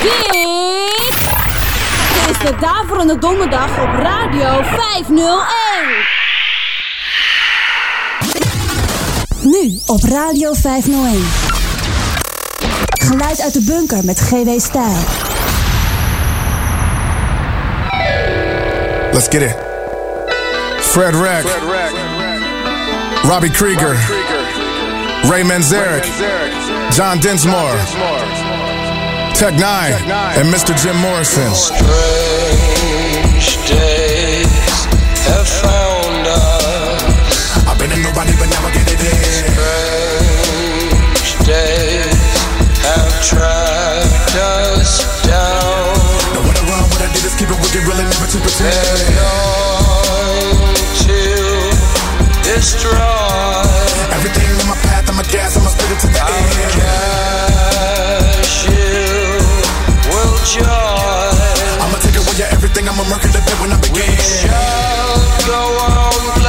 Dit is de Daverende Donderdag op Radio 501. Nu op Radio 501. Geluid uit de bunker met GW Stijl. Let's get it. Fred Rack. Robbie Krieger. Ray Manzarek. John Dinsmore. Tech N9ne. And Mr. Jim Morrison. Strange days have found us. I've been in nobody but never get it in. Strange days have tracked us down. No what what I did is keep it wicked, really never to pretend. And on to destroy. Everything in my path, I'm a gas, I'ma spit it to the end. Joy. I'ma take away everything, I'ma murk it a when I begin. We Shall go on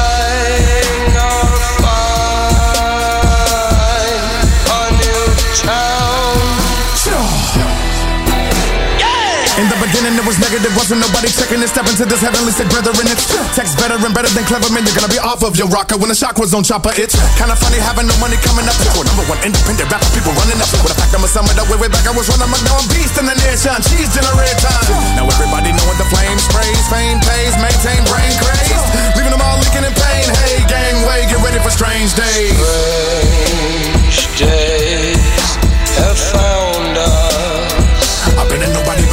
it was negative, wasn't nobody checking it. Step into this heavenly sick brethren. It's text better and better than clever men. You're gonna be off of your rocker when the shock was on chopper. It's kinda funny having no money coming up. For number one independent rapper, people running up. With the fact I'm a summer that way, way back, I was running my down beast in the nation. Cheese generation. Now everybody knowing the flame sprays, fame pays, maintain brain craze. Leaving them all leaking in pain. Hey, gangway, get ready for strange days. Strange days have found us. I've been in nobody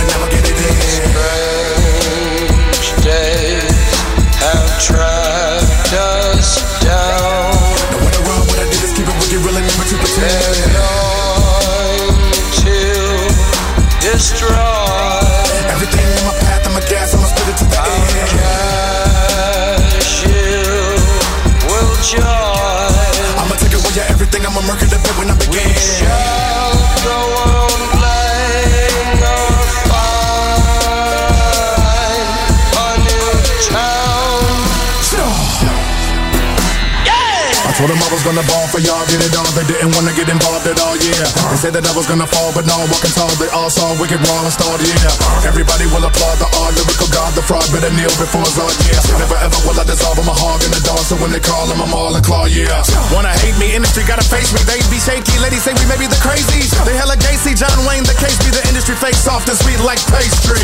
told them I was gonna ball for y'all, get it all. They didn't wanna get involved at all, yeah. They said that I was gonna fall, but no, walking tall. They all saw wicked wrong and stalled, yeah. Everybody will applaud the art, lyrical god, the fraud, better kneel before Zod, yeah. Never ever will I dissolve, I'm a hog in the dog, so when they call I'm all in claw, yeah. Wanna hate me, industry gotta face me. They be shaky, ladies say we may be the crazies. They hella see John Wayne, the case be the industry fake soft and sweet like pastry.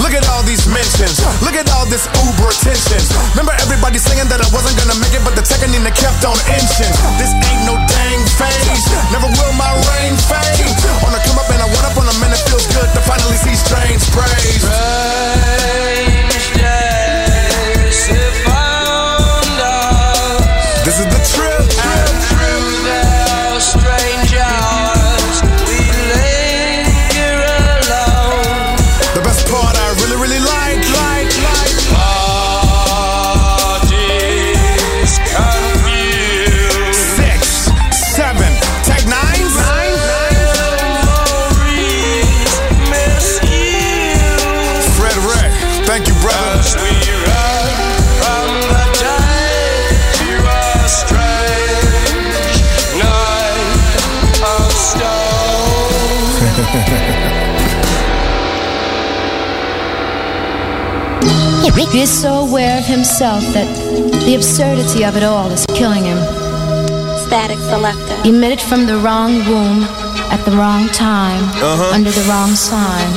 Look at all these mentions, look at all this uber attention. Remember everybody saying that I wasn't gonna make it, but the Tekanina kept on inching. This ain't no dang phase, never will my reign fade. On the come up and I went up on a man, it feels good to finally see strange praise. Strange days have found us. This is the trip. He is so aware of himself that the absurdity of it all is killing him. Static selector. Emitted from the wrong womb at the wrong time, uh-huh. under the wrong sign.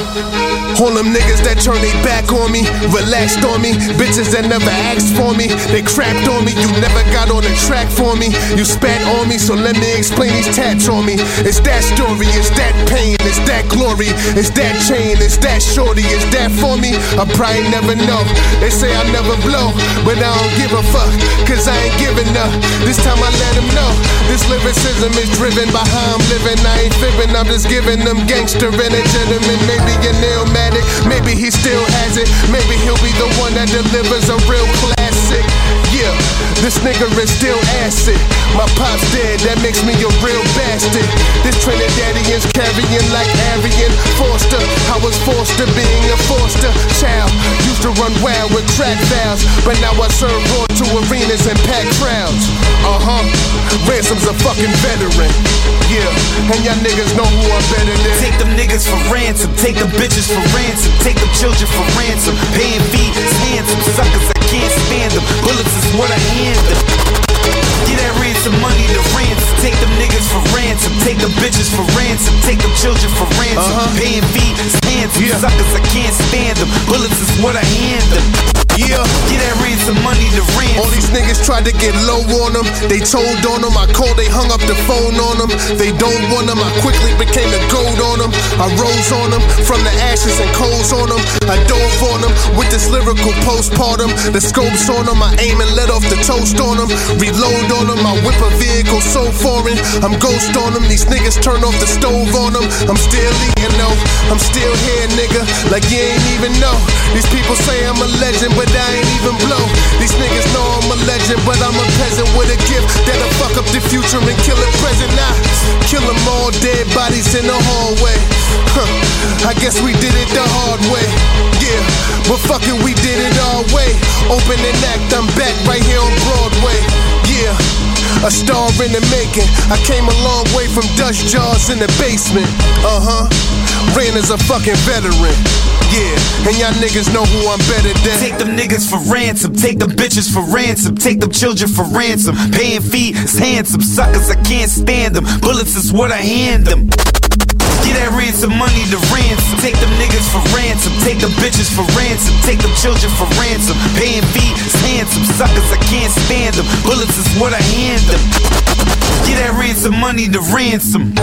All them niggas that turn their back on me, relaxed on me, bitches that never asked for me, they crapped on me, you never got on the track for me, you spat on me, so let me explain these tats on me. It's that story, it's that pain, it's that glory, it's that chain, it's that shorty, it's that for me. I probably never know. They say I never blow, but I don't give a fuck, cause I ain't giving up. This time I let them know. This lyricism is driven by how I'm living. I ain't fibbing, I'm just giving them gangster gentleman. Maybe an illmatic, maybe he still has it. Maybe he'll be the one that delivers a real classic. Yeah, this nigga is still acid. My pop's dead, that makes me a real bastard. This Trinidadian's carrying like Arian Foster. I was forced to being a foster child. Used to run wild with crack valves, but now I serve raw to arenas and packed crowds. Uh huh. Ransom's a fucking veteran. Yeah, and y'all niggas know who I'm better than. Take them niggas for ransom, take the bitches for ransom, take the children for ransom. Paying fees, handsome suckers, I can't stand them. Bullets is what I hand them. Get that ransom money to ransom. Take them niggas for ransom. Take the bitches for ransom. Take them children for ransom. Uh-huh. Paying fees, handsome Yeah. suckers, I can't stand them. Bullets is what I hand them. Yeah. Get that ransom money to ransom. All these niggas tried to get low on them. They told on them. I called, they hung up the phone on them. They don't want them. I quickly became the gold on them. I rose on them from the ashes and coals on them. I dove on them with this lyrical postpartum. The scopes on them. I aim and let off the toast on them. Reload on them. I whip a vehicle so foreign. I'm ghost on them. These niggas turn off the stove on them. I'm still eating though. I'm still here, nigga. Like you ain't even know. These people say I'm a legend, but I ain't even blow. These niggas know I'm a legend, but I'm a peasant with a gift that'll fuck up the future and kill the present. Nah, kill them all, dead bodies in the hallway. Huh. I guess we did it the hard way. Yeah, but fuck it, we did it our way. Open and act, I'm back right here on Broadway. Yeah. A star in the making. I came a long way from dust jars in the basement. Uh huh. Ran as a fucking veteran. Yeah, and y'all niggas know who I'm better than. Take them niggas for ransom, take them bitches for ransom, take them children for ransom. Paying fees, handsome suckers, I can't stand them. Bullets is what I hand them. Get that ransom money to ransom. Take them niggas for ransom, take them bitches for ransom, take them children for ransom. Paying fees, handsome suckers, I can't stand them. Bullets is what I hand them. Get that ransom money to ransom.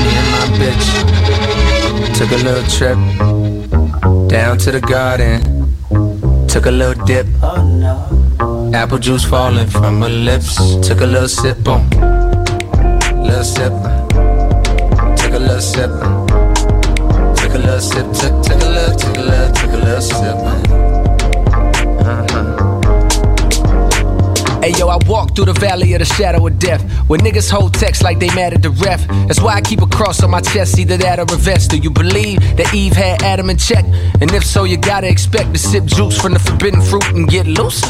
Me and my bitch took a little trip down to the garden. Took a little dip. Oh, Apple juice falling from her lips. Took a little sip, boom. Little sip. Took a little sip. Took a little sip. Took, took a little, took a little, took a little sip. Uh-huh. Hey yo, I walk through the valley of the shadow of death. Where niggas hold text like they mad at the ref. That's why I keep a cross on my chest, either that or a vest. Do you believe that Eve had Adam in check? And if so, you gotta expect to sip juice from the forbidden fruit and get loose.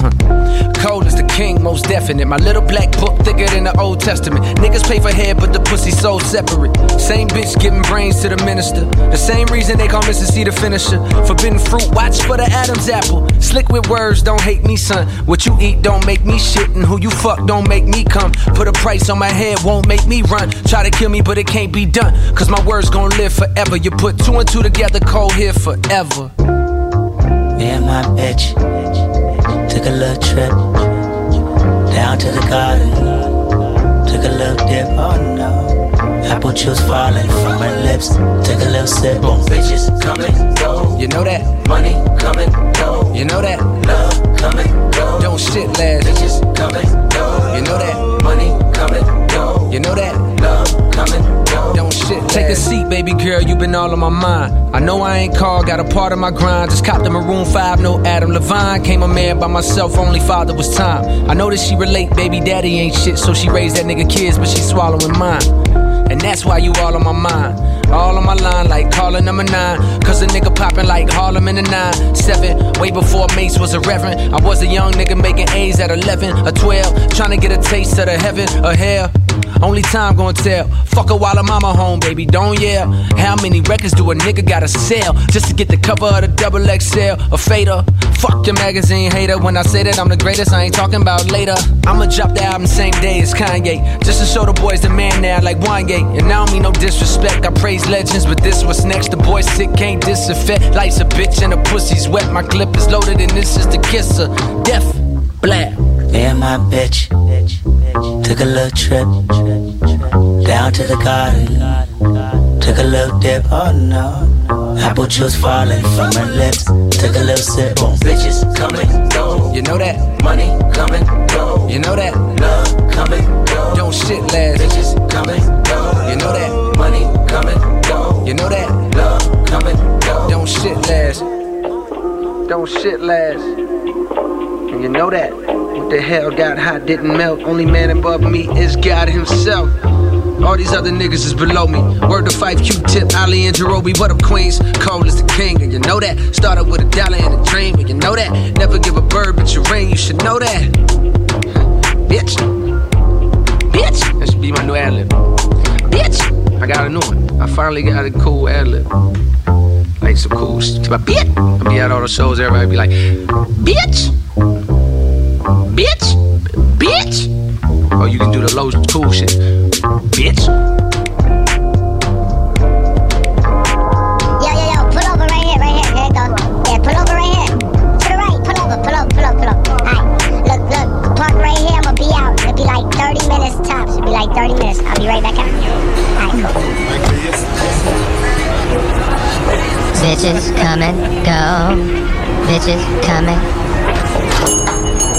Cold is the king, most definite. My little black book thicker than the Old Testament. Niggas pay for head, but the pussy so separate. Same bitch giving brains to the minister. The same reason they call Mrs. C the finisher. Forbidden fruit, watch for the Adam's apple. Slick with words, don't hate me, son. What you eat don't make me shit, and who you fuck don't make me come. Put a price on my head, won't make me run. Try to kill me, but it can't be done. Cause my words gon' live forever. You put two and two together, cold here forever. Me and my bitch took a little trip down to the garden. Took a little dip, oh no. Apple juice falling from my lips. Took a little sip. Boom, bitches come and go. You know that? Money come and go. You know that? Love come and go. Don't shit last. Bitches come and go. You know that? Money come and go. You know that? Love go. Don't shit. Take a seat, baby girl. You been all on my mind. I know I ain't called, got a part of my grind. Just copped the Maroon 5, no Adam Levine. Came a man by myself, only father was time. I know that she relate, baby daddy ain't shit, so she raised that nigga kids, but she swallowing mine. And that's why you all on my mind. All on my line, like calling number nine. Cause a nigga popping like Harlem in the nine. Seven, way before Mace was a reverend. I was a young nigga making A's at 11 or 12. Trying to get a taste of the heaven or hell. Only time gonna tell. Fuck her while her mama home, baby, don't yell. How many records do a nigga gotta sell just to get the cover of the double XL? A fader. Fuck your magazine hater. When I say that I'm the greatest, I ain't talking about later. I'ma drop the album same day as Kanye. Just to show the boys the man now, like Wanya. And I don't mean no disrespect. I praise legends, but this what's next. The boy sick, can't disaffect. Life's a bitch and the pussy's wet. My clip is loaded, and this is the kisser. Death, black. Me and my bitch took a little trip down to the garden. Took a little dip, oh no. Apple juice falling from her lips. Took a little sip, boom, bitches coming, go. You know that? Money coming, go. You know that? Love coming, go. Don't shit last. Bitches come and go. You know that? Money coming, go. You know that? Love coming, go. Don't shit last. Don't shit last. And you know that? What the hell got hot didn't melt. Only man above me is God Himself. All these other niggas is below me. Word to Phife Q-tip, Ali and Jarobi. What up, Queens? Cole is the king, and you know that. Started with a dollar and a dream, and you know that. Never give a bird but your ring, you should know that. Bitch. Bitch. That should be my new ad lib. Bitch. I got a new one. I finally got a cool ad lib. Like some cool shit. Bitch. I be at all the shows, everybody be like, bitch, bitch, bitch. Or you can do the low cool shit, bitch. Yo, yo, yo, pull over right here, right here. Here it goes. Yeah, pull over right here. To the right, pull over, pull over, pull over, pull over. Alright, look, look, park right here. I'm gonna be out. It'll be like 30 minutes tops. It'll be like 30 minutes. I'll be right back out. Alright, cool. Bitches come and go. Bitches coming.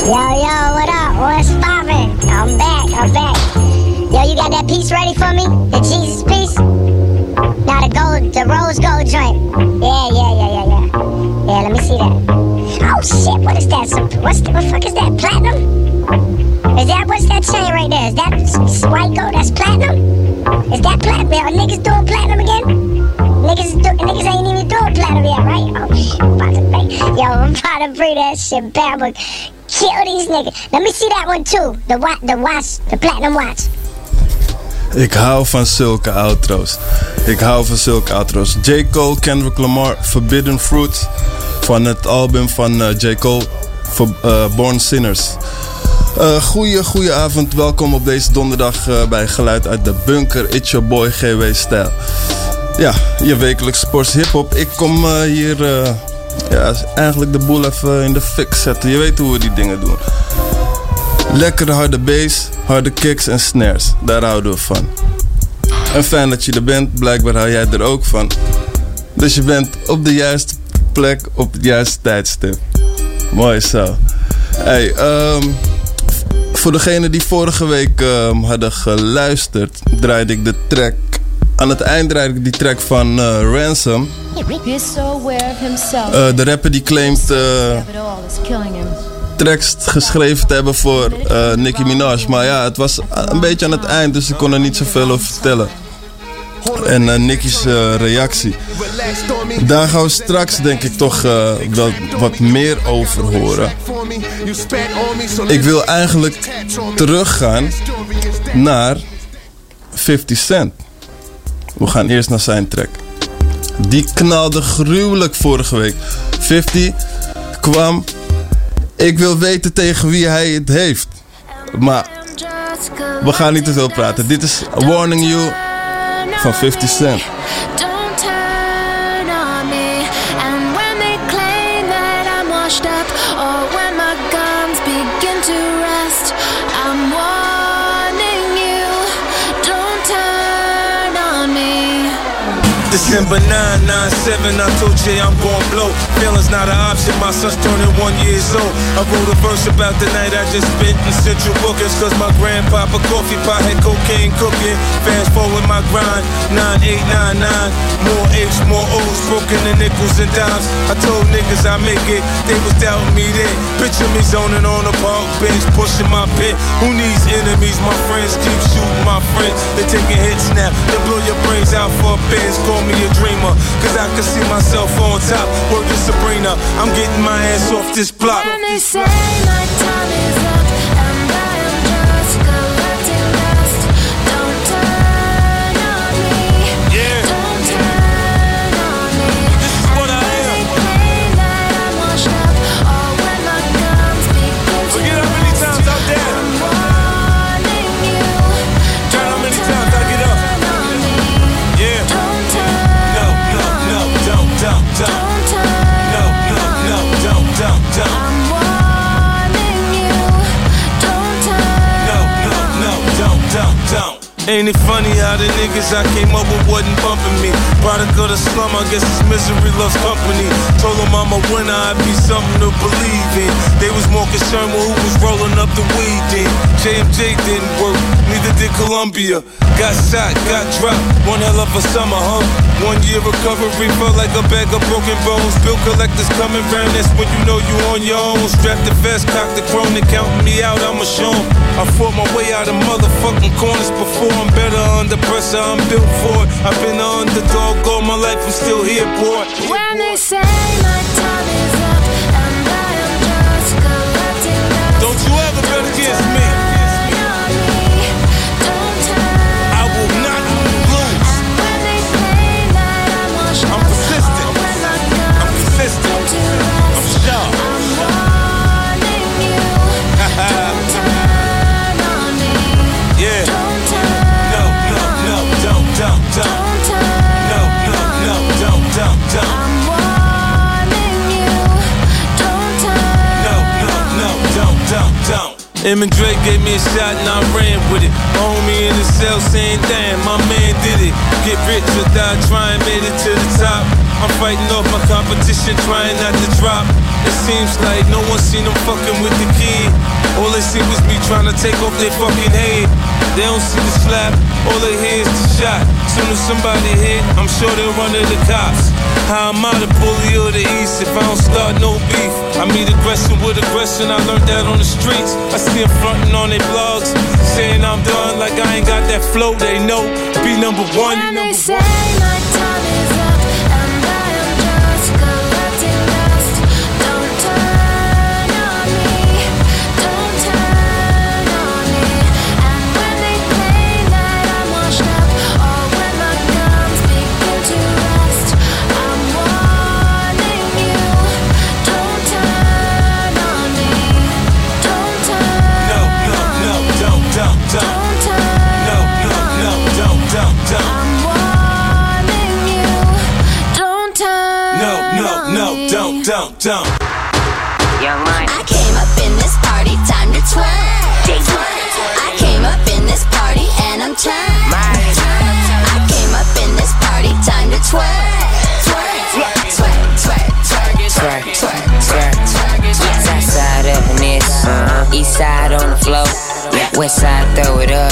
Yo, yo, what up? What's poppin'? I'm back, I'm back. Yo, you got that piece ready for me? The Jesus piece? Now the gold, the rose gold joint. Yeah, yeah, yeah, yeah, yeah. Yeah, let me see that. Oh shit, what is that? Some, what's the, what the fuck is that? Platinum? Is that what's that chain right there? Is that white gold? That's platinum? Is that platinum? Are niggas doing platinum again? Niggas, do, niggas ain't even doing platinum yet, right? Oh shit, I'm about to bring, yo, I'm about to bring that shit. But kill these niggas. Let me see that one too. The watch, the watch, the platinum watch. Ik hou van zulke outro's. Ik hou van zulke outro's. J. Cole, Kendrick Lamar, Forbidden Fruit. Van het album van eh, J. Cole, For- eh, Born Sinners. Eh goeie, goeie avond. Welkom op deze donderdag bij Geluid uit de Bunker. It's your boy GW Stijl. Ja, je wekelijks sports hip-hop. Ik kom hier ja, eigenlijk de boel even in de fik zetten. Je weet hoe we die dingen doen. Lekkere harde bass, harde kicks en snares. Daar houden we van. En fijn dat je er bent. Blijkbaar hou jij er ook van. Dus je bent op de juiste plek op het juiste tijdstip. Mooi zo. Hey, ehm, voor degenen die vorige week ehm, hadden geluisterd, draaide ik de track. Aan het eind draaide ik die track van eh, Ransom. Eh, de rapper die claimt eh, tracks geschreven te hebben voor eh, Nicki Minaj. Maar ja, het was een beetje aan het eind, dus ik kon er niet zoveel over vertellen. En eh, Nicky's eh, reactie. Daar gaan we straks denk ik toch wat meer over horen. Ik wil eigenlijk teruggaan naar 50 Cent. We gaan eerst naar zijn track. Die knalde gruwelijk vorige week. 50 kwam. Ik wil weten tegen wie hij het heeft. Maar we gaan niet te veel praten. Dit is Warning You van 50 Cent. December 997, I told Jay I'm gon' blow. Feeling's not an option, my son's turning one years old. I wrote a verse about the night I just spent in Central Bookings, cause my grandpapa coffee pot had cocaine cooking. Fast forward my grind, 9899. More H's, more O's, broken the nickels and dimes. I told niggas I make it, they was doubting me then. Picture me zoning on a park bench, pushing my pit. Who needs enemies? My friends keep shooting my friends. They taking hits now, they blow your brains out for a biz. Call me a dreamer, cause I can see myself on top. Word to Sabrina, I'm getting my ass off this block. When they say my time is up, Ain't it funny how the niggas I came up with wasn't bumping me? Product of the slum, I guess it's misery loves company. Told them I'm a winner, I'd be something to believe in. They was more concerned with who was rolling up the weed then. JMJ didn't work, neither did Columbia. Got shot, got dropped, one hell of a summer, huh? One year recovery felt like a bag of broken bones. Bill collectors coming round, that's when you know you on your own. Strap the vest, cock the chrome, they counting me out, I'ma. I fought my way out of motherfucking corners before. I'm better under pressure, I'm built for it. I've been an underdog all my life, I'm still here, boy. When they say my Em and Dre gave me a shot and I ran with it. Homie in the cell saying, damn, my man did it. Get rich or die trying, made it to the top. I'm fighting off my competition, trying not to drop. It seems like no one seen them fucking with the kid. All they see was me trying to take off their fucking head. They don't see the slap, all they hear is the shot. Soon as somebody hit, I'm sure they'll run to the cops. How am I the bully of the east if I don't start no beef? I meet aggression with aggression, I learned that on the streets. I see them fronting on their blogs, saying I'm done like I ain't got that flow. They know, be number one. When they East side on the floor. West side throw it up.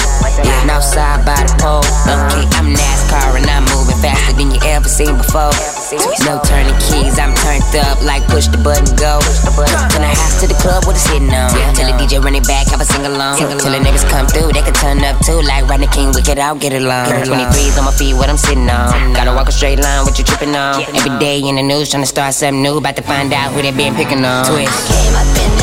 North side by the pole. Okay, I'm NASCAR and I'm moving faster than you ever seen before. No turning keys, I'm turned up like push the button go. Turn the house to the club with a sitting on. Tell the DJ run it back, have a sing along. Till the niggas come through, they can turn up too. Like Rodney King, wicked out, get along. 23s on my feet, what I'm sitting on. Gotta walk a straight line, what you tripping on. Every day in the news, trying to start something new. About to find out who they been picking on. Twist.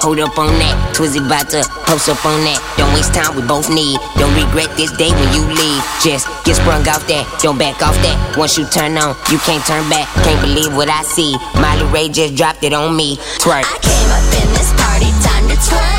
Hold up on that. Twizzy bout to post up on that. Don't waste time, we both need. Don't regret this day when you leave. Just get sprung off that, don't back off that. Once you turn on, you can't turn back. Can't believe what I see. Miley Ray just dropped it on me. Twerk. I came up in this party, time to twerk.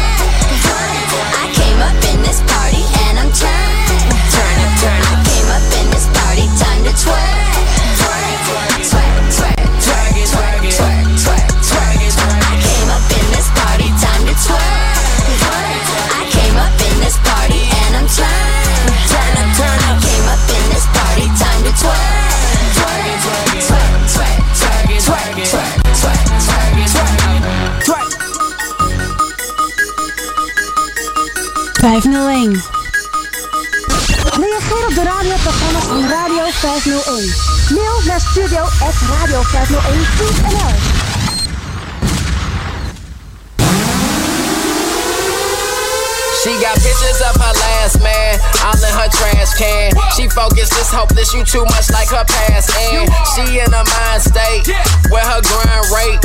501. Reageer op de radioprogramma's van Radio 501. Mail naar studio.radio501.nl She got pictures of her last man all in her trash can. She focused, just hopeless, you too much like her past. And she in a mind state where her grind rate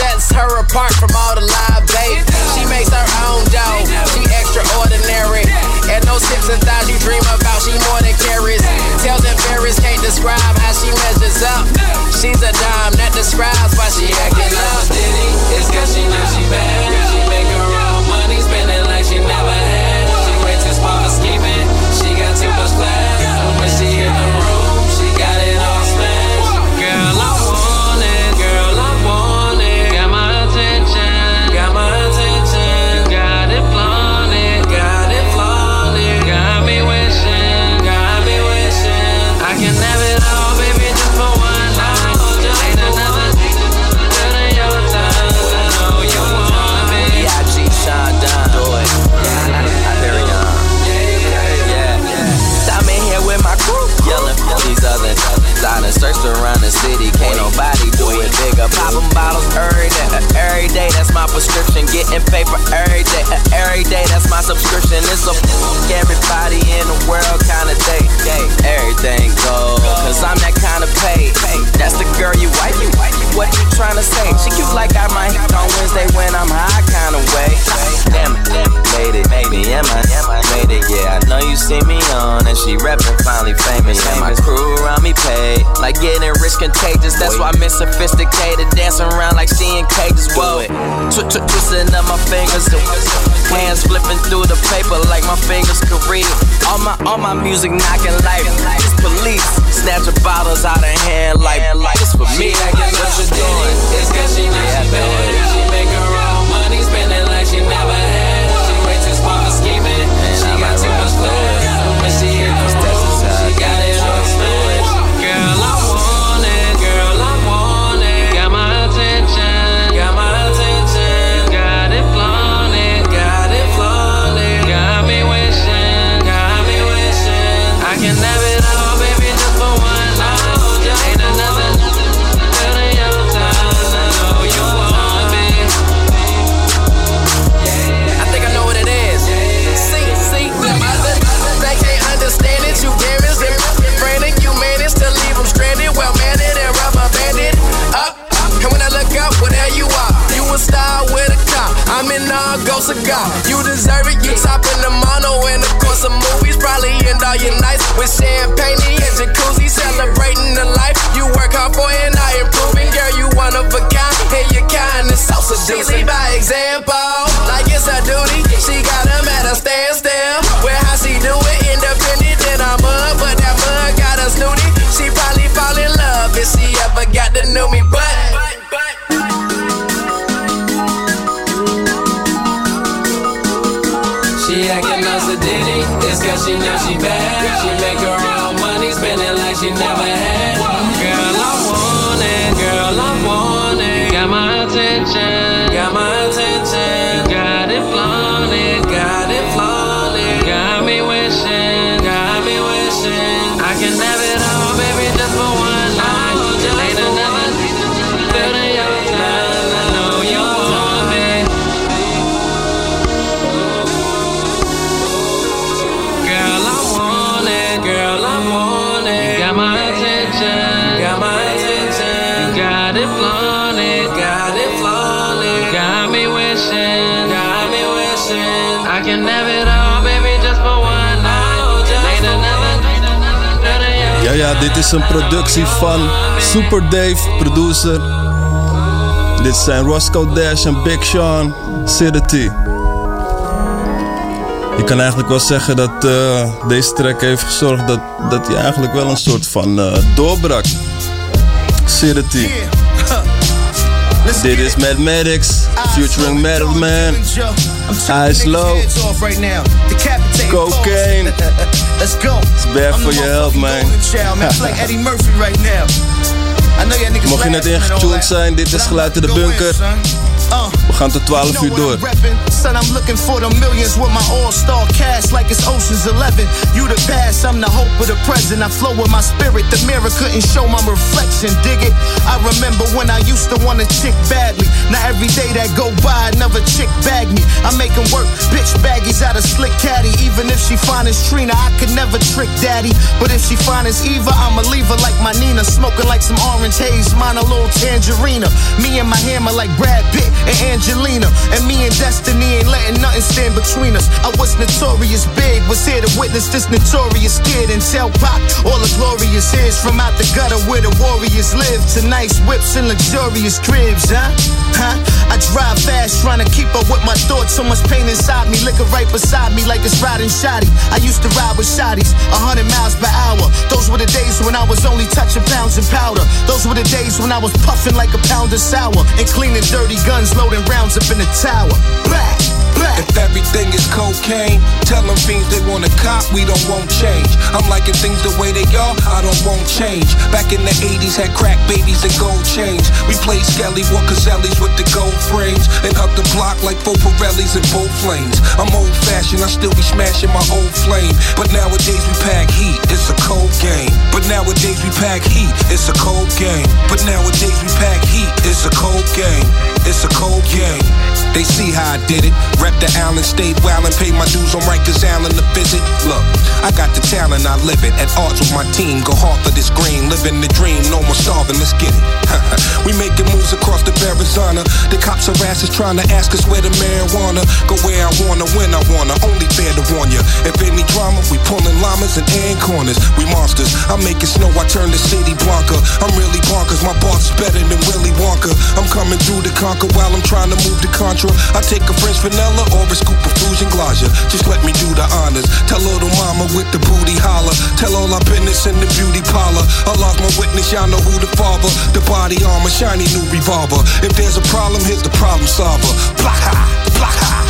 sets her apart from all the live bait. She makes her own dough. She extraordinary. And those hips and thighs you dream about, she more than carries. Tails and berries can't describe how she measures up. She's a dime that describes why she acting up. It's cause she knows she bad. Popping bottles every day, uh, every day. That's my prescription. Getting paper every day, uh, every day. That's my subscription. It's a everybody in the world kind of day. day. Everything goes, cause I'm that kind of paid. That's the girl you wife. What you trying to say? She cute like I might on Wednesday when I'm high kind of way. Damn it, made it, me, am I? Made it, yeah. I know you see me on, and she reppin' finally famous. And my crew around me paid, like getting rich contagious. That's why I'm sophisticated, dancing around like she in cages. Whoa, Tw- tw- twisting up my fingers, hands flipping through the paper like my fingers could read. All my all my music knocking like it's police, snatching bottles out of hand like it's for me. What you doing? It's cause she knows she You deserve it. You top in the mono and of course some movies. Probably end all your nights with champagne and jacuzzi, celebrating the life you work hard for and I improving. Girl, you one of a kind, and your kindness so seducing. She lead by example, like it's her duty. She got Ja, dit is een productie van Super Dave, producer. Dit zijn Roscoe Dash en Big Sean, City. Je kan eigenlijk wel zeggen dat eh, deze track heeft gezorgd dat, dat hij eigenlijk wel een soort van eh, doorbrak. City. Dit is Mathematics, featuring Metal Man, Ice Low, Cocaine. Let's go. It's bad for your health, man. Child, man. It's like Eddie Murphy right now. I know y'all niggas Mocht je net laughing and all ingetuned that, zijn, dit is but I'm geluid in de go in, bunker. son. Uh. We gaan tot 12 uur door. Son, I'm looking for the millions with my all-star cast like it's Ocean's 11. You the past, I'm the hope of the present. I flow with my spirit. The mirror couldn't show my reflection. Dig it? I remember when I used to want a chick badly. Now every day that go by, another chick bag me. I'm making work, bitch baggies out of slick caddy. Even if she fine as Trina, I could never trick daddy. But if she fine as Eva, I'ma leave her like my Nina, smoking like some orange haze, mine a little tangerina. Me and my hammer like Brad Pitt and Angelina. And me and Destiny ain't letting nothing stand between us. I was notorious big, was here to witness this notorious kid and tell Pop all the glorious hits from out the gutter where the warriors live. To nice whips and luxurious cribs, huh? So much pain inside me, liquor right beside me like it's riding shoddy. I used to ride with shotties, 100 miles per hour. Those were the days when I was only touching pounds and powder. Those were the days when I was puffing like a pound of sour and cleaning dirty guns, loading rounds up in the tower. Black. If everything is cocaine, tell them fiends they want a cop, we don't want change. I'm liking things the way they are, I don't want change. Back in the 80s, had crack babies and gold chains. We played Skelly, wore Casellis with the gold frames, and up the block like four Pirellis and both flames. I'm old fashioned, I still be smashing my old flame. But nowadays we pack heat, it's a cold game. But nowadays we pack heat, it's a cold game. But nowadays we pack heat, it's a cold game. It's a cold game. They see how I did it. Rep the Allen, stayed wild and paid my dues on Rikers Island to visit. Look, I got the talent, I live it. At odds with my team, go hard for this green. Living the dream, no more starving, let's get it. we making moves across the Arizona. The cops harass us trying to ask us where the marijuana. Go where I wanna, when I wanna. Only fair to warn ya. If any drama, we pulling llamas and air corners. We monsters. I'm making snow, I turn the city blanca. I'm really bonkers, my boss is better than Willy Wonka. I'm coming through to conquer while I'm trying to move the Contra. I take a French vanilla or a scoop of Fusion Glacia. Just let me do the honors. Tell little mama with the booty holler. Tell all our business in the beauty parlor. I lost my witness, y'all know who the father. The body armor, shiny new revolver. If there's a problem, here's the problem solver. Blaha, blaha.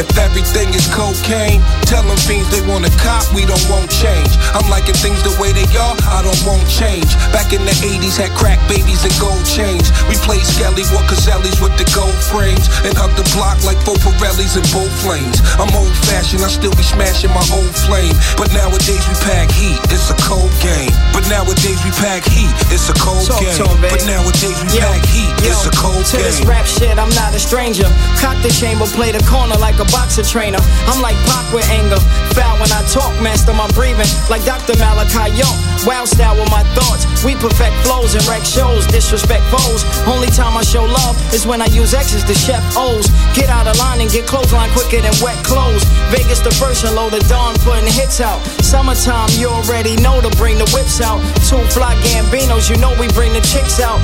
If everything is cocaine, tell them fiends they want a cop, we don't want change. I'm liking things the way they are, I don't want change. Back in the 80s, had crack babies and gold chains. We played Skelly, wore Casellis with the gold frames, and hug the block like four Pirellis and both flames. I'm old fashioned, I still be smashing my old flame. But nowadays we pack heat, it's a cold game. But nowadays we pack heat, it's a cold Talk game. to baby. but nowadays we Yo, pack heat, yo, it's a cold to game. this rap shit, I'm not a stranger. Cock the chamber, play the corner like a boxer trainer. I'm like Pac with anger. Foul when I talk, master my breathing. Like Dr. Malachi York. Wild style with my thoughts. We perfect flows and wreck shows. Disrespect foes. Only time I show love is when I use X's to chef O's. Get out of line and get clothesline quicker than wet clothes. Vegas the first and load the dawn, putting hits out. Summertime, you already know to bring the whips out. Two fly Gambinos, you know we bring the chicks out.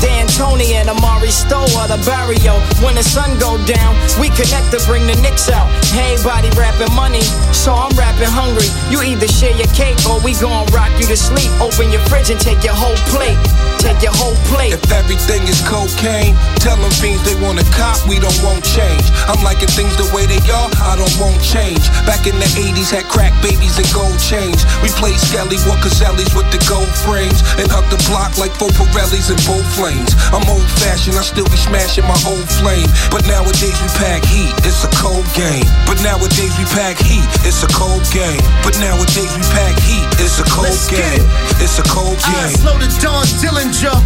Dan Tony and Amari Stowe the barrio. When the sun go down, we connect to bring the Knicks out. Hey, body rapping money, so I'm rapping hungry. You either share your cake or we gon' rock you to sleep. Open your fridge and take your whole plate. Take your whole plate. If everything is cocaine, tell them fiends they want a cop, we don't want change. I'm liking things the way they are, I don't want change. Back in the 80s, had crack babies and gold chains. We played Skelly, wore Casellis with the gold frames, and hug the block like four Pirellis and both flames. I'm old fashioned, I still be smashing my old flame. But nowadays we pack heat, it's a cold game. But nowadays we pack heat, it's a cold game. But nowadays we pack heat, it's a cold Let's game. It's a cold game. I slow the Don Dillinger.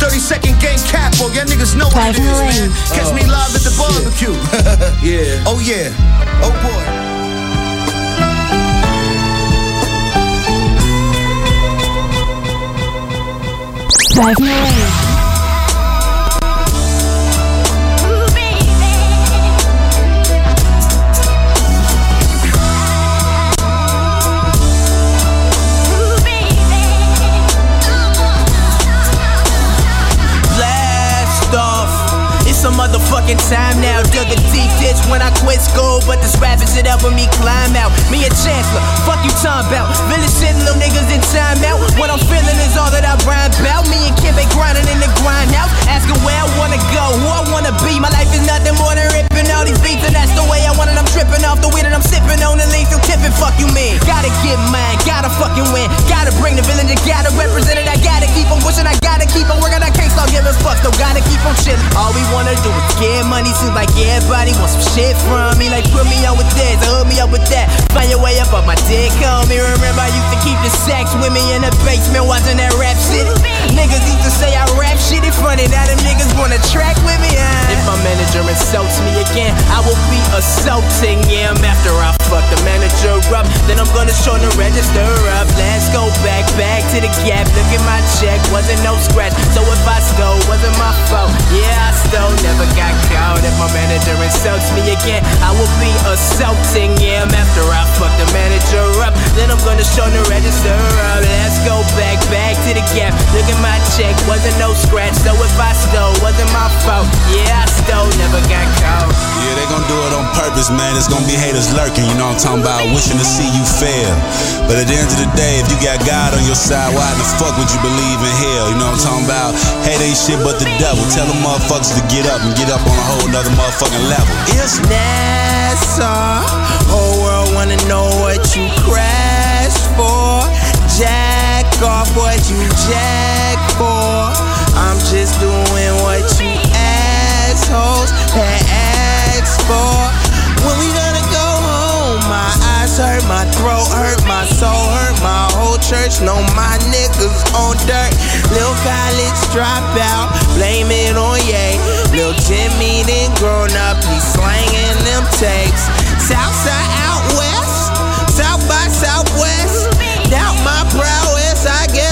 30 second game capo. Y'all niggas know what it is, man. Catch me live at the oh, barbecue. yeah. Oh, yeah. Oh, boy. Drive me motherfucking time now. Dug a deep ditch when I quit school, but this rap is it helping me climb out. Me a chancellor, fuck you talking about. Village shit, little niggas in time out. What I'm feeling is all that I rhyme about. Me and Kim been grinding in the grind house. Asking where I wanna go, who I wanna be. My life is nothing more than ripping all these beats, and that's the way I want it. I'm tripping off the weed that I'm sipping on the lean, still tipping. Fuck you, man. Gotta get mine, gotta fucking win. Gotta bring the village, and gotta represent it. I gotta keep on pushing, I gotta keep on working. I can't stop giving fucks, so gotta keep on chilling. All we wanna do is get money. Seems like everybody wants some shit from me. Like put me on with this, hook me up with that. Find your way up on my dick, me. Remember I used to keep the sex with me in the basement, watching that rap shit. Niggas used to say I rap shit in funny. Now them niggas wanna track with me. Uh. If my manager insults me again, I will be assaulting him after I fuck the manager up. Then I'm gonna show the register up. Let's go back, back, to the gap. Look at my check, wasn't no scratch. So if I stole, wasn't my fault. Yeah, I stole, never got If oh, my manager insults me again, I will be assaulting him after I fuck the manager up. Then I'm gonna show the register up. Let's go back, back to the gap. Look at my check, wasn't no scratch. So if I stole, wasn't my fault. Yeah, I stole, never got caught. Yeah, they gon' do it on purpose, man. It's gonna be haters lurking, you know I'm talking about? Wishing to see you fail. But at the end of the day, if you got God on your side, why the fuck would you believe in hell? You know what I'm talking about? Hate ain't shit but the devil. Tell them motherfuckers to get up and get up on a whole nother motherfucking level. It's NASA. Whole world wanna know what you crashed for. Jack off what you jack for. I'm just doing what you assholes had asked for. When we hurt, my throat hurt, my soul hurt, my whole church know my niggas on dirt. Lil college dropout, blame it on Ye. Lil Jimmy then grown up, he slanging them tapes. Southside out west, south by southwest. Doubt my prowess, I guess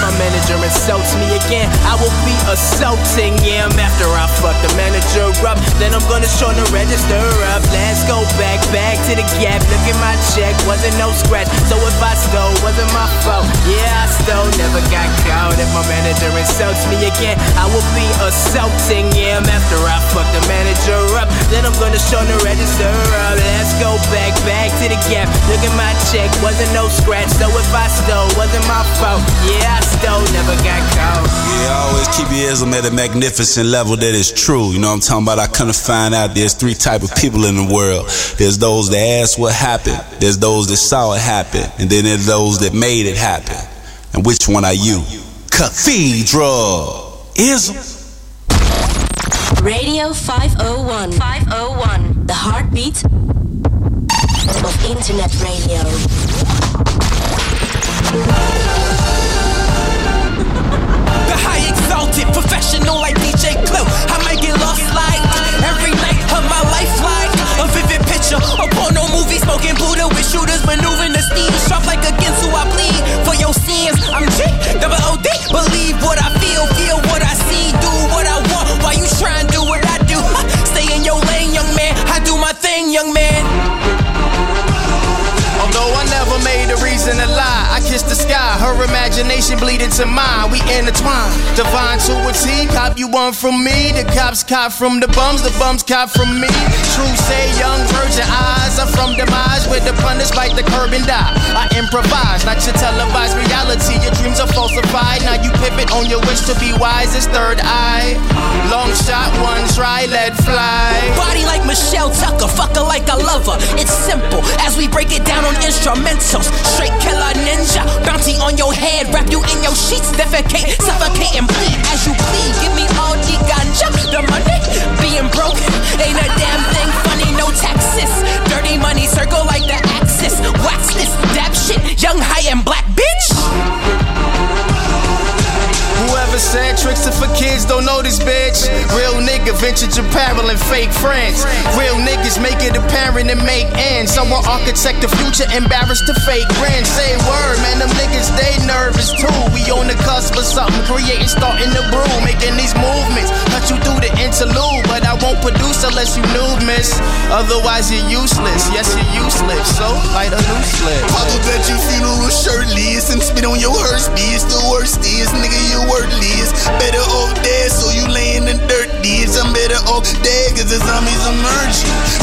my manager insults me again, I will be assaulting him after I fuck the manager up. Then I'm gonna show the register up. Let's go back, back to the gap. Look at my check, wasn't no scratch. So if I stole, wasn't my fault. Yeah, I stole, never got caught. If my manager insults me again, I will be assaulting him after I fuck the manager up. Then I'm gonna show the register up. Let's go back, back to the gap. Look at my check, wasn't no scratch. So if I stole, wasn't my fault. Yeah, I stole, never got caught. Yeah, always keep your ism at a magnificent level that is true. You know what I'm talking about? I couldn't find out there's three type of people in the world. There's those that asked what happened. There's those that saw it happen. And then there's those that made it happen. And which one are you? Cathedral. Ism. Radio 501. 501. The heartbeat of internet radio. The high exalted, professional like DJ Clue. I might get lost like every night of my life like a vivid picture. A porno movie smoking Buddha with shooters maneuvering the steam. Sharp like a Ginsu, I bleed for your sins. I'm G, double OD. Believe what I feel, feel what I see, do what I want. While you try and do what I do. Stay in your lane, young man. I do my thing, young man. Although I never made a reason to lie, I kiss the sky. Her imagination bleeding to mine. We intertwine. Divine to a T. Cop you one from me. The cops cop from the bums. The bums cop from me. True say young virgin eyes. I'm from demise where the punters bite the curb and die. I improvise, not your televised reality. Your dreams are falsified. Now you pivot on your wish to be wise as third eye. Long shot, one try, let fly. Body like Michelle Tucker, fucker like I love her. It's simple as we break it down on instrumentals. Straight killer ninja, bounty on your head, wrap you in your sheets, defecate, suffocate and bleed as you plead. Give me all the ganja, the money, being broke ain't a damn thing funny. No taxes, dirty money circle like the axis. Wax this, dab shit, young, high and black bitch. Tricks are for kids don't know this bitch. Real nigga vintage apparel and fake friends. Real niggas make it apparent and make ends. Someone architect the future, embarrassed to fake grin. Say word, man, them niggas they nervous too. We on the cusp of something, creating, starting to brew, making these movements. Cut you through the interlude, but I won't produce unless you nude, miss. Otherwise you're useless. Yes, you're useless. So light a new slip. Papa bet you funeral shirtless and spit on your hearse. It's the worst is, nigga, you worthless. Better off dead, so you lay in the dirt. Deeds, I'm better off dead, cause the zombies emerge.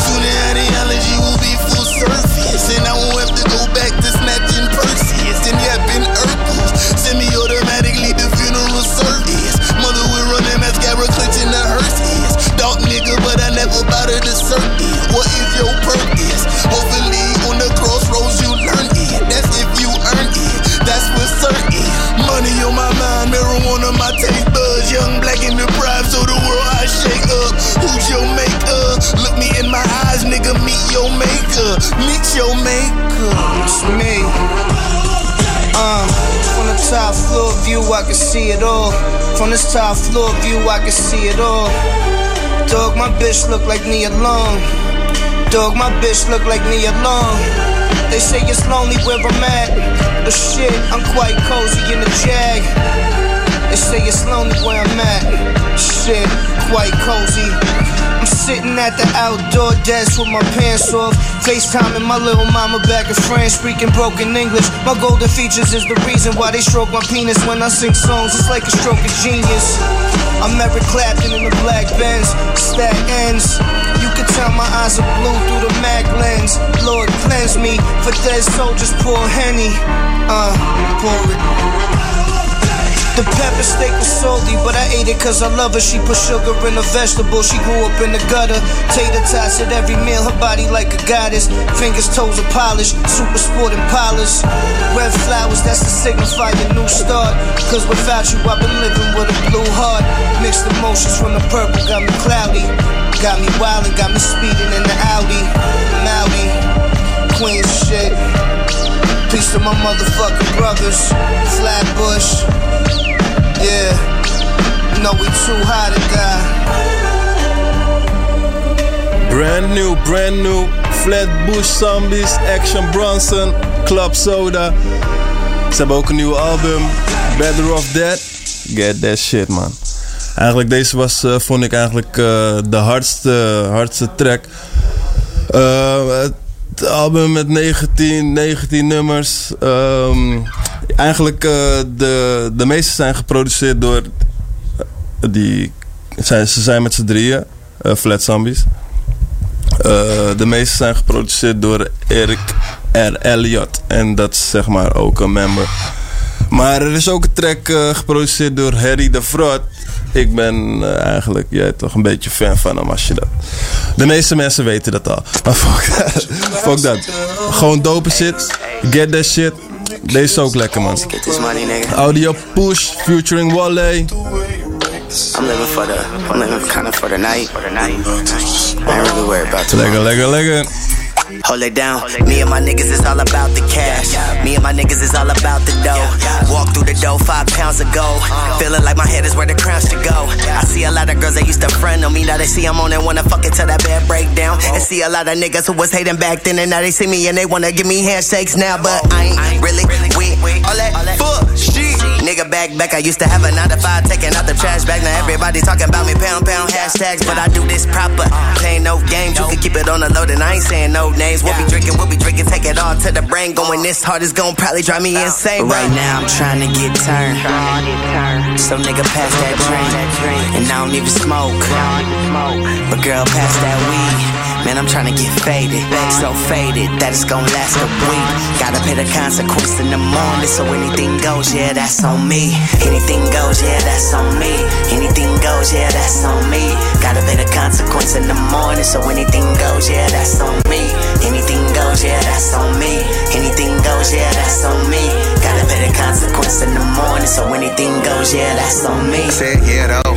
Soon the ideology will be full surface, and I won't have to go back to snatching purses and yapping Urkels. Semi-automatically the funeral service. Mother will run in mascara clutching the hearse is. Dog nigga, but I never bothered to circuit. What is your purpose? Your maker. Meet your maker. It's me. Uh, from the top floor view, I can see it all. From this top floor view, I can see it all. Dog, my bitch look like Nia Long. Dog, my bitch look like Nia Long. They say it's lonely where I'm at, but shit, I'm quite cozy in the jag. They say it's lonely where I'm at, shit, quite cozy. Sitting at the outdoor desk with my pants off, FaceTiming my little mama back in France, speaking broken English. My golden features is the reason why they stroke my penis when I sing songs. It's like a stroke of genius. I'm Eric Clapton in the black Benz, stat ends. You can tell my eyes are blue through the Mac lens. Lord cleanse me for dead soldiers, pour Henny. Uh, pour it. The pepper steak was salty, but I ate it cause I love her. She put sugar in a vegetable, she grew up in the gutter. Tater tots at every meal, her body like a goddess. Fingers, toes are polished, super sport Impalas. Red flowers, that's to signify a new start. Cause without you, I've been living with a blue heart. Mixed emotions from the purple got me cloudy. Got me wild and got me speeding in the Audi. Maui, Queen shit. Peace to my motherfucking brothers. Flatbush. Yeah. No, we too high to die. Brand new, brand new. Flatbush Zombies, Action Bronson, Club Soda. Ze hebben ook een nieuw album, Better Off Dead. Get that shit, man. Eigenlijk, deze was, eh, vond ik eigenlijk eh, de hardste, hardste track. Eh, het album met 19, 19 nummers. Ehm, eigenlijk, eh, de, de meeste zijn geproduceerd door... Die, zijn, ze zijn met z'n drieën, eh, Flat Zombies. Eh, de meeste zijn geproduceerd door Eric R. Elliott. En dat is zeg maar ook een member. Maar er is ook een track eh, geproduceerd door Harry de Vrot. Ik ben eh, eigenlijk jij toch een beetje fan van hem als je dat. De meeste mensen weten dat al. Maar fuck dat. fuck dat. Gewoon dope shit. Get that shit. Deze is ook lekker man. this money, nigga. Audio Push featuring Wale. I'm living for the, I'm living kind of for the night. For the night. I ain't really worried about tomorrow. Lekker, lekker, lekker. Hold it down. Me and my niggas is all about the cash. Me and my niggas is all about the dough. Walk through the door five pounds ago. Feeling like my head is where the crowns should go. I see a lot of girls that used to friend on me. Now they see I'm on and wanna fuck it till that bed break down. And see a lot of niggas who was hating back then and now they see me and they wanna give me handshakes now. But I ain't really with all that fuck shit. Nigga back back, I used to have a 9 to 5 taking out the trash bag. Now everybody talking about me pound pound hashtags. But I do this proper. Playing no games. You can keep it on the load and I ain't saying no names. We'll be drinking, we'll be drinking, take it all to the brain. Going this hard is gonna probably drive me uh, insane. But right now I'm trying to get turned. So nigga pass that drink. And I don't even smoke. But girl, pass that weed. Man, I'm trying to get faded. So faded that it's gonna last a week. Gotta pay the consequence in the morning. So anything goes, yeah, that's on me. Anything goes, yeah, that's on me. Anything goes, yeah, that's on me. Gotta pay the consequence in the morning. So anything goes, yeah, that's on me. Anything goes, yeah, that's on me. Anything goes, yeah, that's on me. Gotta pay the consequence in the morning. So anything goes, yeah, that's on me. Said yeah though,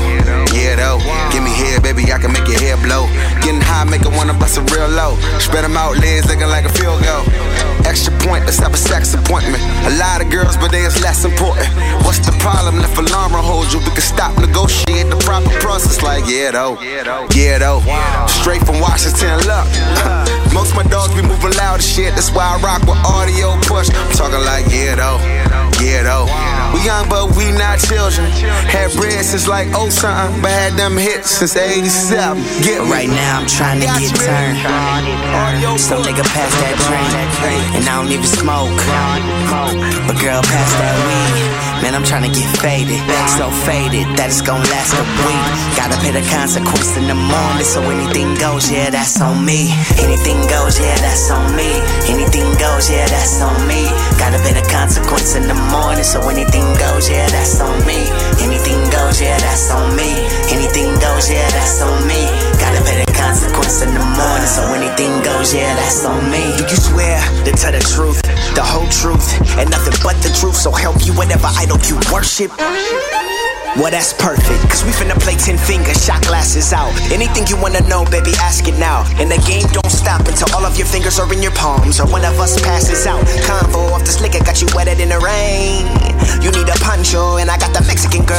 baby, I can make your hair blow. Getting high, make it wanna bust it real low. Spread them out, legs looking like a field goal. Extra point, let's have a sex appointment. A lot of girls, but they is less important. What's the problem? Left alarm will hold you. We can stop, negotiate the proper process. Like yeah though, yeah though. Straight from Washington, look. Most my dogs be moving loud as shit. That's why I rock with audio push. I'm talking like yeah though, yeah though. We young but we not children. Had bread since like oh something, but had them hits since '87. Get Right now I'm trying to get turned. So nigga pass that drink. And I don't even smoke. But girl, pass that weed. Man, I'm trying to get faded. So faded that it's gonna last a week. Gotta pay the consequence in the morning. So anything goes, yeah, that's on me. Anything goes, yeah, that's on me. Anything goes, yeah, that's on me. Gotta pay the consequence in the morning. So anything goes, yeah, that's on me. Anything goes, yeah, that's on me. Anything goes, yeah, that's on me. Gotta pay the consequence in the morning. So anything goes, yeah, that's on me. Do you swear to tell the truth, the whole truth, and nothing but the truth? So help you whatever idol you worship. Well, that's perfect. Cause we finna play 10 fingers, shot glasses out. Anything you wanna know, baby, ask it now. And the game don't stop until all of your fingers are in your palms or one of us passes out. Convo off this liquor got you wetter in the rain. You need a poncho, and I got the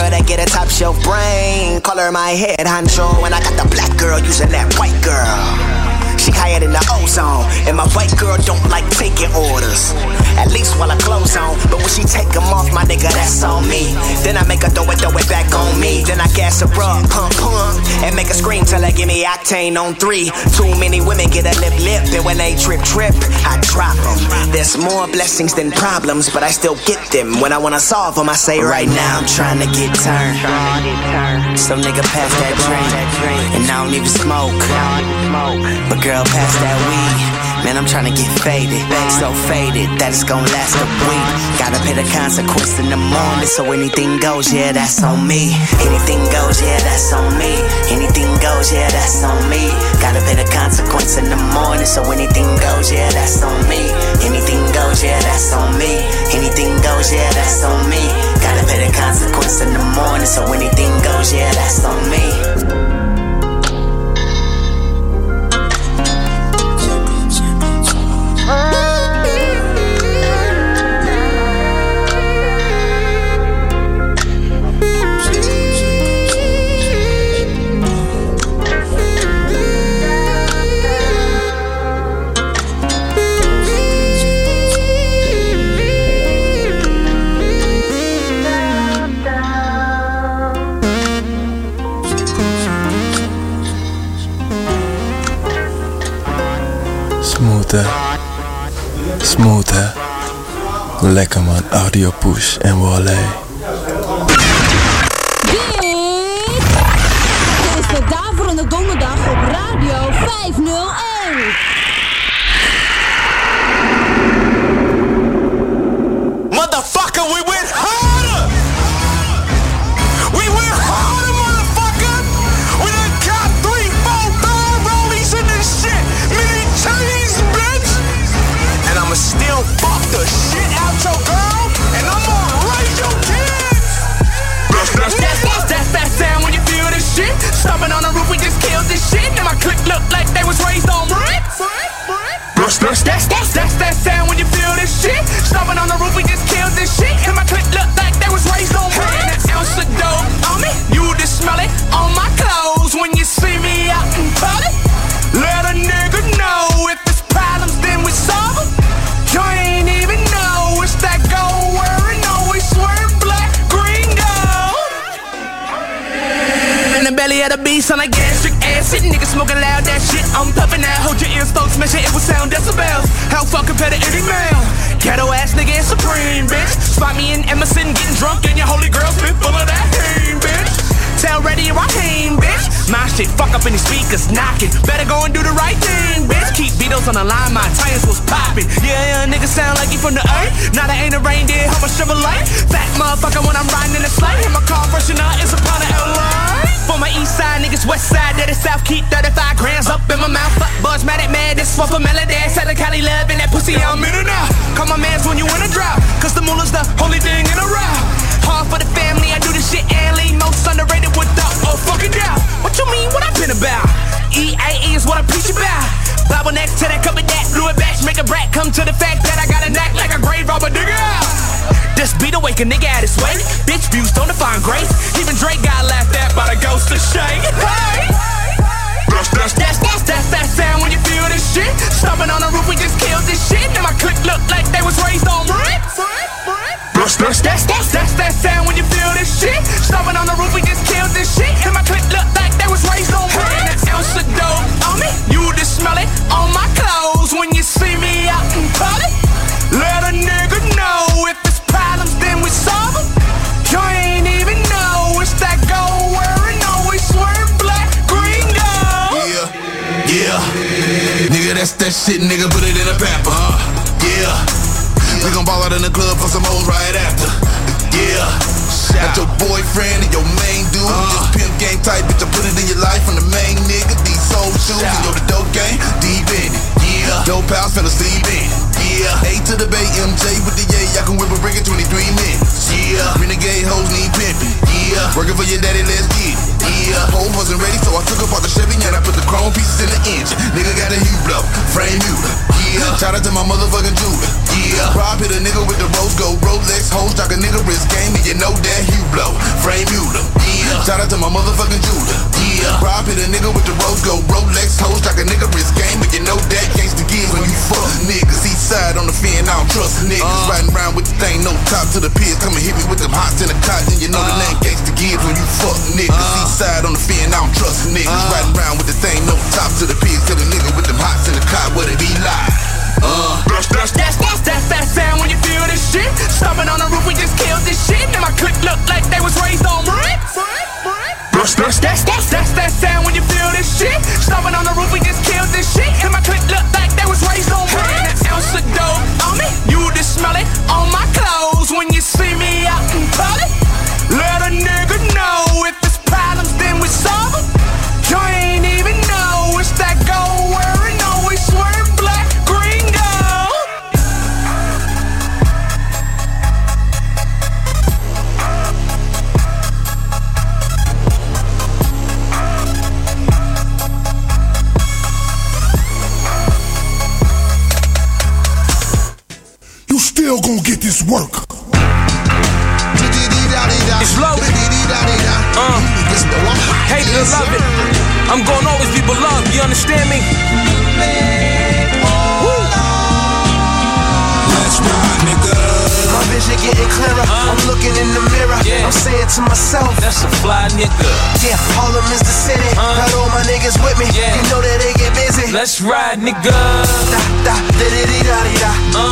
girl that get a top shelf brain. Her my head honcho, and I got the black girl using that white girl. She higher than the ozone, and my white girl don't like taking orders. At least while I clothes on, but when she take them off, my nigga, that's on me. Then I make her throw it, throw it back on me. Then I gas her up, pump, pump, and make her scream till I give me octane on three. Too many women get a lip, lip, and when they trip, trip, I drop them. There's more blessings than problems, but I still get them. When I wanna solve them, I say, right now I'm trying to get turned. Some nigga pass that drink, and I don't even smoke. But girl, pass that weed. Man, I'm trying to get faded, so faded that it's gonna last a week. Gotta pay the consequence in the morning, so anything goes, yeah, that's on me. Anything goes, yeah, that's on me. Anything goes, yeah, that's on me. Gotta pay the consequence in the morning, so anything goes, yeah, that's on me. Anything goes, yeah, that's on me. Anything goes, yeah, that's on me. Gotta pay the consequence in the morning, so anything goes, yeah, that's on me. Smooth. Lekker man. Audio push en Wale. Dit is de Daverende Donderdag op Radio 501. Like they was raised on bricks. That's, that's, that's, that's, that's that sound when you feel this shit. Stomping on the roof, we just killed this shit. And my clique look like they was raised on bricks. An ounce of dope on me, you just smell it on my clothes when you see me out in public. Let a nigga know if it's problems, then we solve 'em. You ain't even know it's that gold wearing, always swearing black, green, gold. In the belly of the beast on a gastric acid. Niggas smoking loud, that shit. I'm puffing that. Hold your ears, folks. Measure it with sound decibels. How compared to any male? Ghetto ass nigga is supreme, bitch. Spot me in Emerson getting drunk, and your holy girl spit full of that pain, bitch. Tell Radio Raheem, bitch. My shit fuck up in the speakers knocking. Better go and do the right thing, bitch. Keep Beatles on the line, my tires was popping. Yeah, yeah, nigga sound like he from the earth. Now that ain't a reindeer, I'm a Chevrolet. Fat motherfucker when I'm riding in the sleigh. And my car freshener is a part of LA. For my east side niggas, west side, that is south. Keep 35 grams up in my mouth. Fuck buzz, mad at mad, this one for melody. The Cali love and that pussy, I'm in and out. Call my mans when you in a drought. Cause the moolah's the holy thing in a row. Hard for the family, I do this shit alley. Most underrated without oh fucking doubt. What you mean, what I've been about? EAE is what I preach about. Bible next to that cup of that, blew it back, make a brat come to the fact that I got a knack like a grave robber, nigga. This beat awake a nigga game type, bitch, I put it in your life from the main nigga. These soul shoes, you know the dope game, deep in it. Yeah. Dope house, finna sleep in. Yeah. A to the Bay, MJ with the yay, I can whip a brick in 23 minutes. Yeah. Renegade hoes need pimping. Yeah. Working for your daddy, let's get it. Yeah. Home wasn't ready, so I took apart the Chevy and I put the chrome pieces in the engine. Nigga got a Hublot, Franck Muller. Yeah. Shout out to my motherfucking jeweler. Yeah. Rob hit a nigga with the rose gold Rolex. Hoes talk a nigga wrist game, and you know that Hublot, Franck Muller. Yeah. Shout out to my motherfucking jeweler. Yeah. Rob hit a nigga with the rose gold Rolex. Hoes talk a nigga wrist game, and you know that gangsta give when you fuck niggas. East side on the fin, I don't trust niggas. Uh. Riding around with the thing, no top to the piers. Come and hit me with them hots in the cotton. You know the uh. name gangsta give when you fuck niggas. Uh. East side on the fin, I don't trust niggas. Riding around with the thing, no top to the piers. Tell the nigga with them hots in the cot, what it be like? Uh, That's, that's, that's, that's, that's that sound when you feel this shit. Stomping on the roof, we just killed this shit. And my clique look like they was raised on bricks. That's, that's, that's, that's, that's that sound when you feel this shit. Stomping on the roof, we just killed this shit. And my clique look like they was raised on bricks. An ounce of dope on me, you just smell it on my clothes to myself, That's a fly nigga. Yeah, Harlem is the city. Got all my niggas with me. You know that they get busy. Let's ride, nigga. Da da da da da da da da da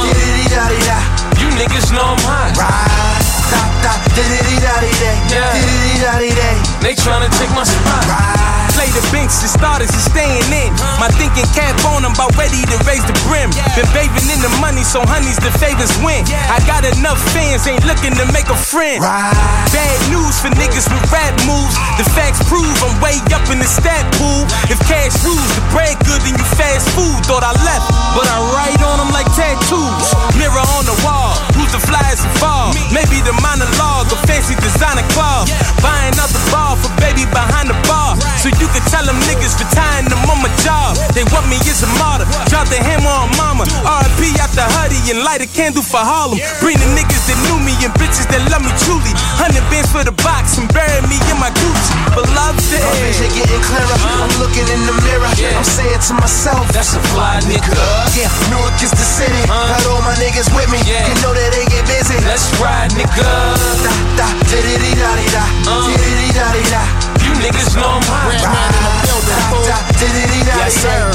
da da. You niggas know I'm hot. Ride. Da da da da da da da da da da. They tryna take my spot. Play the bench, the starters is staying in. My thinking cap on, I'm about ready to raise the brim. Been bathing in the money, so honeys the favors win. I got enough fans, ain't looking to make a friend. Bad news for niggas with rap moves. The facts prove I'm way up in the stat pool. If cash rules, the bread good, then you fast food. Thought I left, but I write on them like tattoos. Mirror on the wall, who's the flyest of all? Maybe the monologue, a fancy designer club. Buying another ball for baby behind the bar. So you can tell them niggas retiring them on my job. They want me as a martyr. Drop the hammer and light a candle for Harlem. Bring the niggas that knew me and bitches that love me truly. Hundred bands for the box and bury me in my Gucci. Beloved. My vision getting clearer. I'm looking in the mirror. Yeah. I'm saying to myself, That's a fly nigga. Yeah, Newark is the city. Got all my niggas with me. You know that they get busy. Let's ride, nigga. Da da da da da da uh. da da da da da. You niggas know I'm hot. Da da da da da da Yes, sir.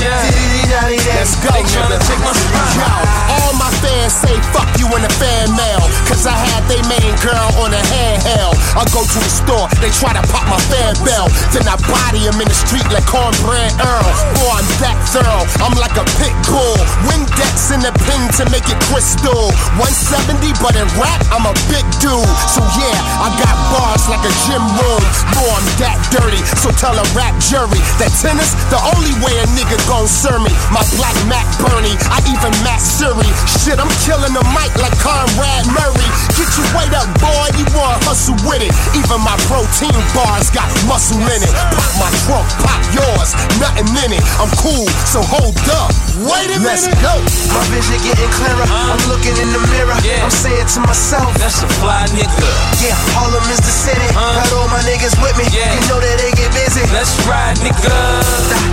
Let's go, They tryna take my spot. Yo, all my fans say fuck you in the fan mail. Cause I had they main girl on a handheld. I go to the store, they try to pop my fan bell. Then I body him in the street like cornbread Earl. Boy, I'm that thorough. I'm like a pit bull. Windex in the pin to make it crystal. 170, but in rap, I'm a big dude. So yeah, I got bars like a gym room. Boy, I'm that dirty. So tell a rap jury that tennis, the only way a nigga gon' serve me. My black Mac Bernie, I even Mac Siri. Shit, I'm killing the mic like Conrad Murray. Get your weight up, boy, you wanna hustle with it. Even my protein bars got muscle in it. Pop my trunk, pop yours, nothing in it. I'm cool, so hold up. Wait a Let's minute. go. My vision getting clearer. I'm looking in the mirror. I'm saying to myself, That's a fly nigga. Yeah, Harlem is the city. Got all my niggas with me. You know that they get busy. Let's ride, nigga. Da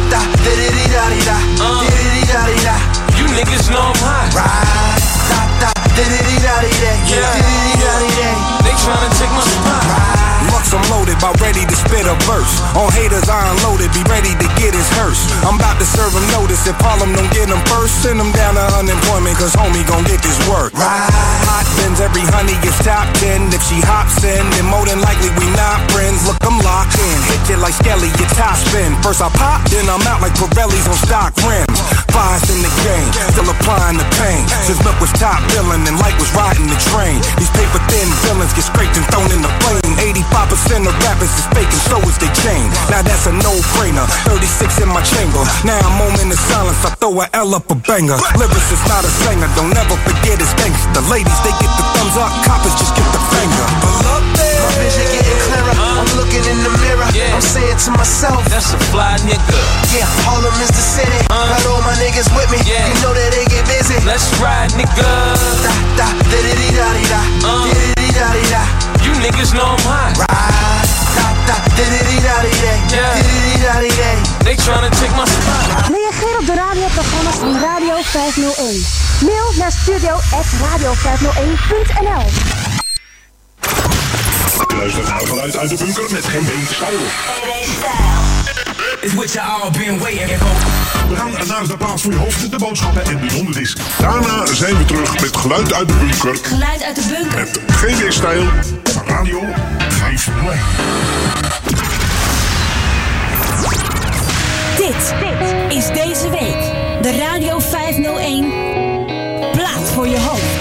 da da da da da da da da da. You niggas know I'm hot. Ride. Da da da da da da da da da da. They tryna take my spot. Lux, I'm loaded, about ready to spit a verse. On haters, I unloaded, be ready to get his hearse. I'm about to serve him notice. If Harlem don't get him first, send him down to unemployment, cause homie gon' get this work. Right. Hot bins, every honey gets top 10. If she hops in, then more than likely we not friends. Look, I'm locked in. Hit you like Skelly, your top spin. First I pop, then I'm out like Pirelli's on stock rims. Fives in the game, still applying the pain. Since Milk was top billing and Light was riding the train. These paper thin villains get scraped and thrown in the flame. 85% of rappers is fake and so is they chain. Now that's a no-brainer. 36 in my chamber. Now I'm moment of silence. I throw a L up a banger. Lyrics is not a singer. Don't never forget it's gangsta. Ladies, they get the thumbs up. Coppers just get the finger looking in the mirror, yeah. I'm saying to myself, That's a fly nigga. Yeah, Harlem is the city. Uh. Got all my niggas with me. Yeah. You know that they get busy. Let's ride, nigga. Da da da da da da uh. da da da da da. You niggas know I'm hot. Ride. Da da da da da da yeah. da da da They tryna take my spot. Reageer op de radioprogramma's van Radio 501. Mail naar studio@radio501.nl. Luister naar geluid uit de bunker met geen stijl. Is what you all been waiting for. We gaan naar de plaats voor je hoofd, de boodschappen en bijzonder disc. Daarna zijn we terug met geluid uit de bunker. Geluid uit de bunker. Met GW Stijl van Radio 501. Dit is deze week de Radio 501 Plaat voor je hoofd.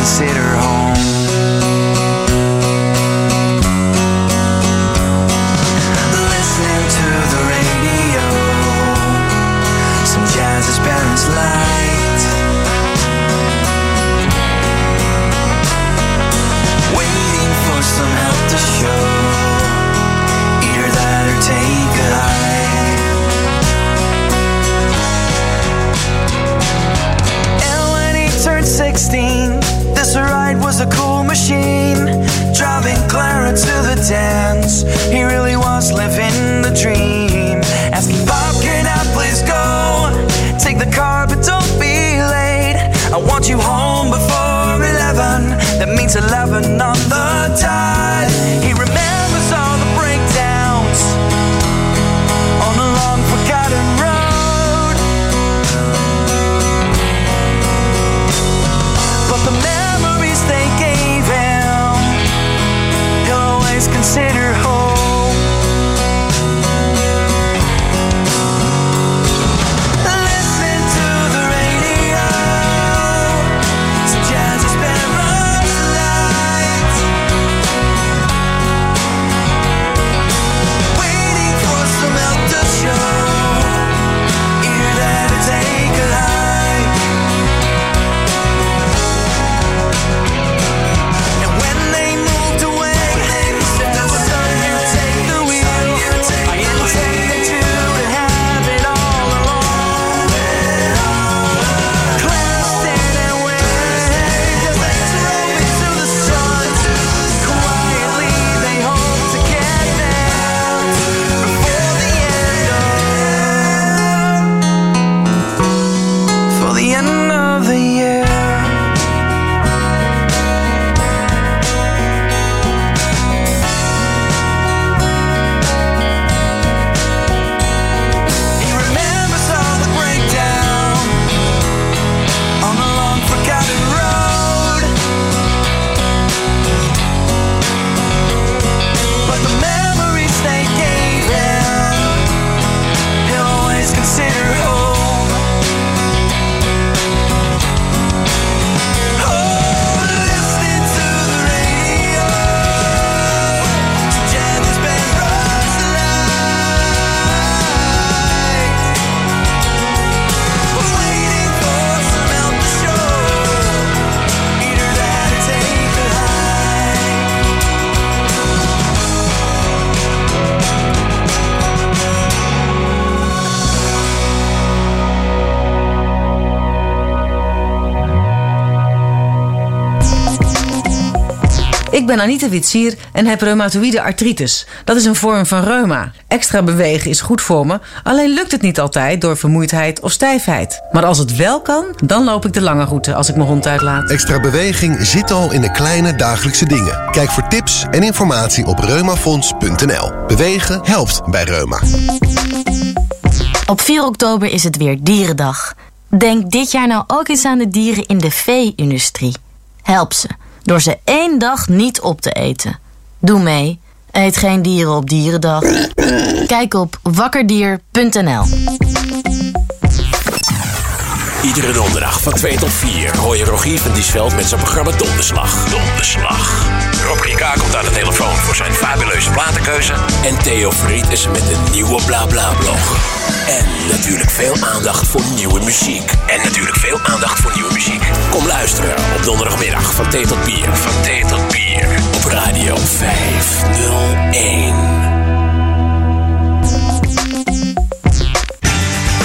Consider ben Anita Witsier en heb reumatoïde artritis. Dat is een vorm van reuma. Extra bewegen is goed voor me, alleen lukt het niet altijd door vermoeidheid of stijfheid. Maar als het wel kan, dan loop ik de lange route als ik mijn hond uitlaat. Extra beweging zit al in de kleine dagelijkse dingen. Kijk voor tips en informatie op reumafonds.nl. Bewegen helpt bij reuma. Op 4 oktober is het weer Dierendag. Denk dit jaar nou ook eens aan de dieren in de vee-industrie. Help ze, door ze één dag niet op te eten. Doe mee. Eet geen dieren op Dierendag. Kijk op wakkerdier.nl Iedere donderdag van 2 tot 4 hoor je Rogier van Diesveld met zijn programma Donderslag. Donderslag. Rob Rika komt aan de telefoon voor zijn fabuleuze platenkeuze. En Theo Fried is met een nieuwe BlaBla-blog. En natuurlijk veel aandacht voor nieuwe muziek. En natuurlijk veel aandacht voor nieuwe muziek. Kom luisteren op donderdagmiddag van thee tot bier. Van thee tot bier. Op Radio 501.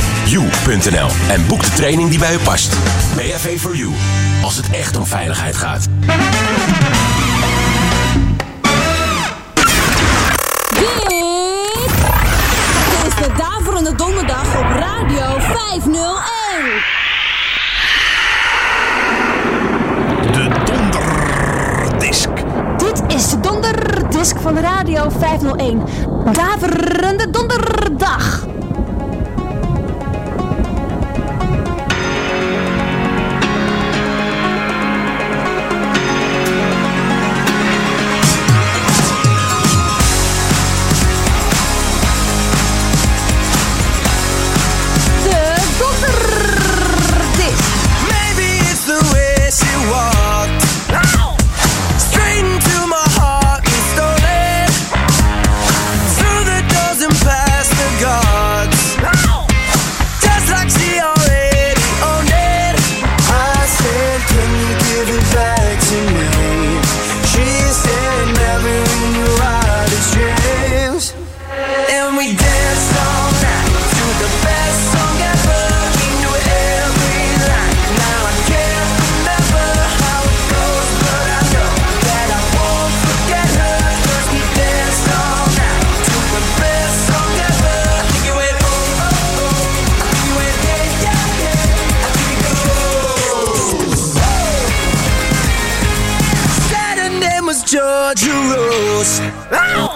www.bav-4-u.nl en boek de training die bij u past. BHV for You, als het echt om veiligheid gaat. Dit is de Daverende Donderdag op Radio 501. De donderdisk. Dit is de donderdisk van Radio 501. Daverende Donderdag. Georgia Rose.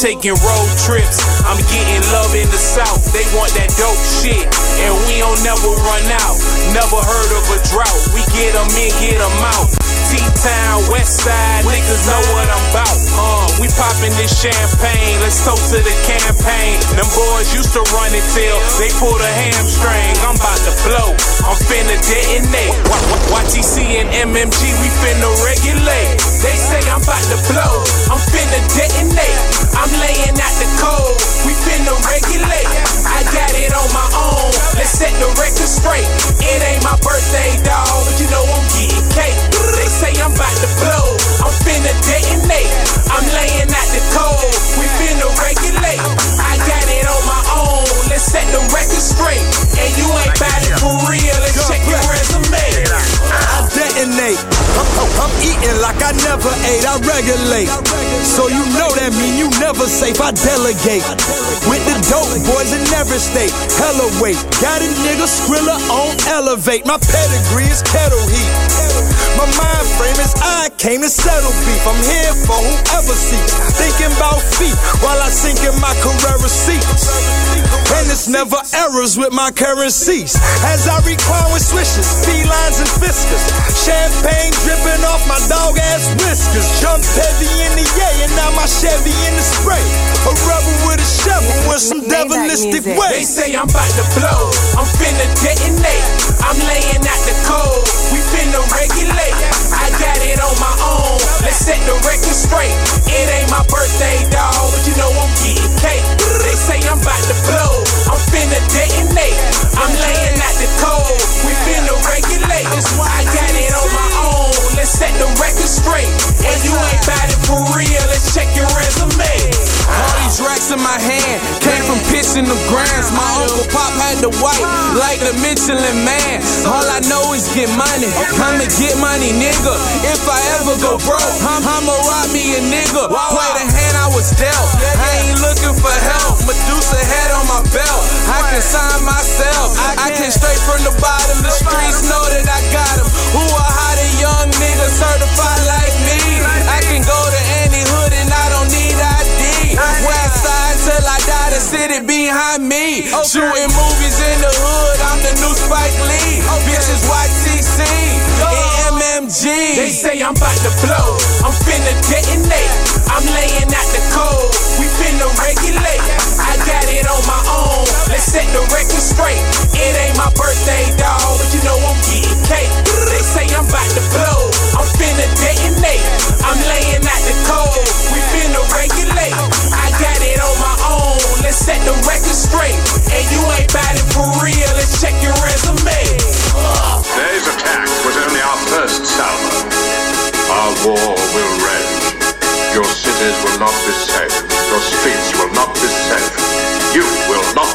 Taking On elevate. My pedigree is kettle heat. My mind frame is I came to settle beef. I'm here for whoever seeks. Thinking about feet while I sink in my Carrera seats. And it's never errors with my currencies. As I recline with swishes, felines and fiskers. Champagne dripping off my dog ass whiskers. Jumped heavy in the yay, and now my Chevy in the spray. A rebel with a shovel with some devilistic ways. They say I'm about to blow, I'm finna detonate. I'm laying out the code, we finna regulate. I got it on my own, let's set the record straight. It ain't my birthday, dawg, but you know I'm getting cake. They say I'm about to blow, I'm finna detonate. I'm laying out the code, we finna regulate. I got it on my own, let's set the record straight. And you ain't about it for real, let's check your resume. All these racks in my hand came from pitching the grams. My uncle Pop had the white, like the Michelin man. All I know is get money. I'ma get money, nigga. If I ever go broke, I'm, I'ma rob me a nigga. Play the hand I was dealt. I ain't looking for help. Medusa head on my belt. I can sign myself. I came straight from the bottom. The streets know that I got 'em. Who a hotter young nigga certified like me? I can go to any hood and I don't need ID. West side till I die, the city behind me. Shooting movies in the hood, I'm the new Spike Lee. Bitches YTC MMG. They say I'm about to blow, I'm finna detonate. I'm laying out the code, we finna regulate. I got it on my own, let's set the record straight. It ain't my birthday, dawg, but you know I'm getting cake. About to blow, I'm finna detonate. I'm laying out the code, we finna regulate. I got it on my own, let's set the record straight. And you ain't about it for real, let's check your resume. Today's attack was only our first salvo. Our war will rage. Your cities will not be safe. Your streets will not be safe. You will not